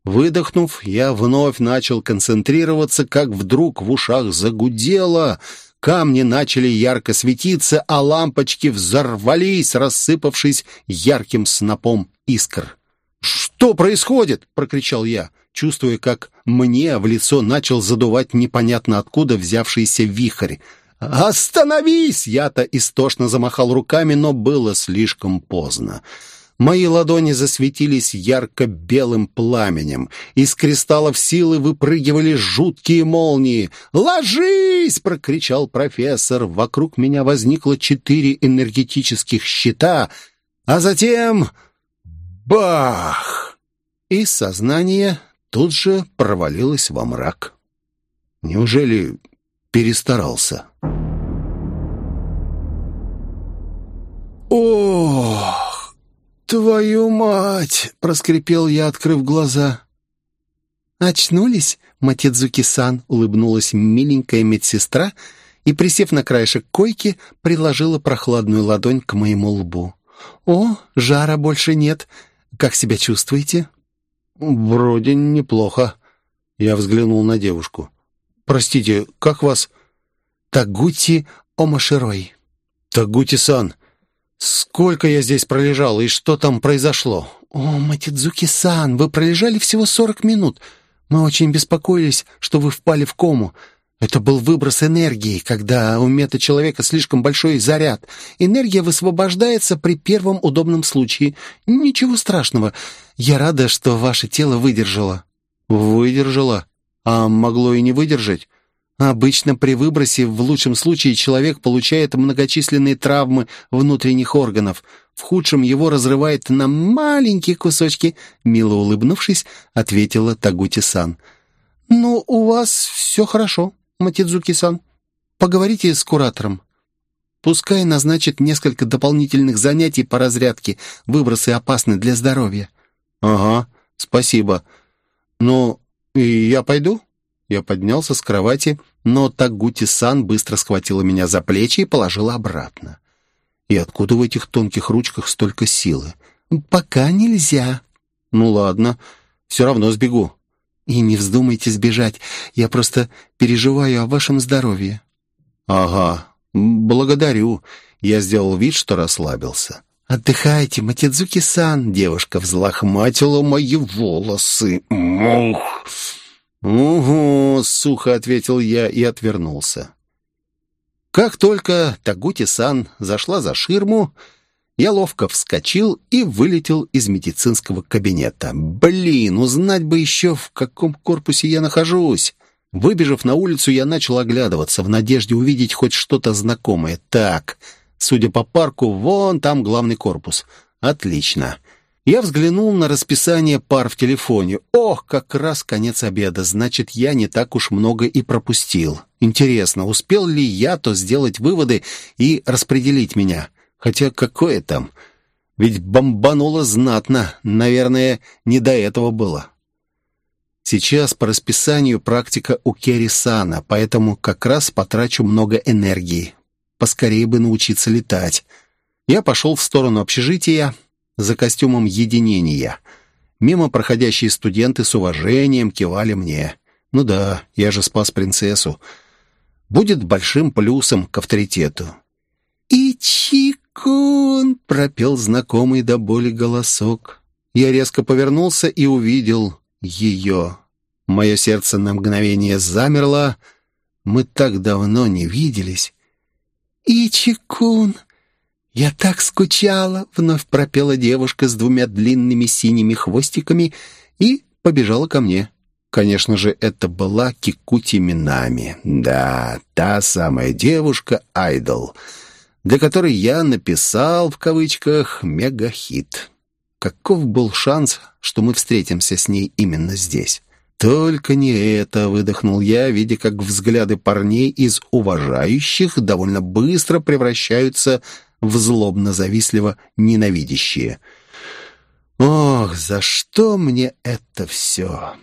S1: Выдохнув, я вновь начал концентрироваться, как вдруг в ушах загудело. Камни начали ярко светиться, а лампочки взорвались, рассыпавшись ярким снопом искр.
S2: «Что происходит?» — прокричал я, чувствуя, как мне в лицо начал задувать непонятно откуда взявшийся вихрь.
S1: «Остановись!» — я-то истошно замахал руками, но было слишком поздно. Мои ладони засветились ярко-белым пламенем. Из кристаллов силы выпрыгивали жуткие молнии. «Ложись!» — прокричал профессор. Вокруг меня возникло четыре энергетических щита, а затем... Бах! И сознание тут же провалилось во мрак. Неужели перестарался?
S2: Ох! «Твою мать!» — проскрипел я, открыв глаза.
S3: «Очнулись?» — Матидзуки-сан улыбнулась миленькая медсестра и, присев на краешек койки, приложила прохладную ладонь к моему лбу. «О, жара больше нет. Как себя чувствуете?»
S1: «Вроде неплохо». Я взглянул на девушку. «Простите, как вас?»
S3: «Тагути Омаширой».
S1: «Тагути-сан, Сколько я здесь пролежал и что там произошло?
S3: О, Матидзуки-сан, вы пролежали всего сорок минут. Мы очень беспокоились, что вы впали в кому. Это был выброс энергии, когда у мета-человека слишком большой заряд. Энергия высвобождается при первом удобном случае. Ничего страшного. Я рада, что ваше тело выдержало.
S1: Выдержало? А могло и не выдержать?
S3: Обычно при выбросе в лучшем случае человек получает многочисленные травмы внутренних органов. В худшем его разрывает на маленькие кусочки, мило улыбнувшись, ответила Тагути-сан. «Ну, у вас все хорошо, Матидзуки-сан. Поговорите с куратором. Пускай назначит несколько дополнительных занятий по разрядке. Выбросы опасны для здоровья».
S1: «Ага, спасибо. Ну, и я пойду?» Я поднялся с кровати, но Тагути-сан быстро схватила меня за плечи и положила обратно. И откуда в этих тонких ручках столько силы?
S3: «Пока нельзя».
S1: «Ну ладно, все равно сбегу».
S3: «И не вздумайте сбежать, я просто переживаю о вашем здоровье».
S1: «Ага, благодарю». Я сделал вид, что расслабился.
S3: «Отдыхайте, Матидзуки-сан!» Девушка взлохматила мои волосы.
S1: «Мух!» «Угу», — сухо ответил я и отвернулся. Как только Тагути-сан зашла за ширму, я ловко вскочил и вылетел из медицинского кабинета. Блин, узнать бы еще, в каком корпусе я нахожусь. Выбежав на улицу, я начал оглядываться, в надежде увидеть хоть что-то знакомое. Так, судя по парку, вон там главный корпус. Отлично. Я взглянул на расписание пар в телефоне. Ох, как раз конец обеда, значит, я не так уж много и пропустил. Интересно, успел ли я то сделать выводы и распределить меня? Хотя какое там? Ведь бомбануло знатно. Наверное, не до этого было. Сейчас по расписанию практика у Керри-сана, поэтому как раз потрачу много энергии. Поскорее бы научиться летать. Я пошел в сторону общежития за костюмом единения. Мимо проходящие студенты с уважением кивали мне. Ну да, я же спас принцессу. Будет большим плюсом к авторитету. «Ичикун!» — пропел знакомый до боли голосок. Я резко повернулся и увидел ее. Мое сердце на мгновение замерло. Мы так давно не виделись. «Ичикун, я так скучала!» — вновь пропела девушка с двумя длинными синими хвостиками и побежала ко мне. Конечно же, это была Кикути Минами. Да, та самая девушка-айдол, для которой я написал, в кавычках, «мегахит». Каков был шанс, что мы встретимся с ней именно здесь? «Только не это», — выдохнул я, видя, как взгляды парней из уважающих довольно быстро превращаются в злобно-завистливо ненавидящие. «Ох, за что мне это все?»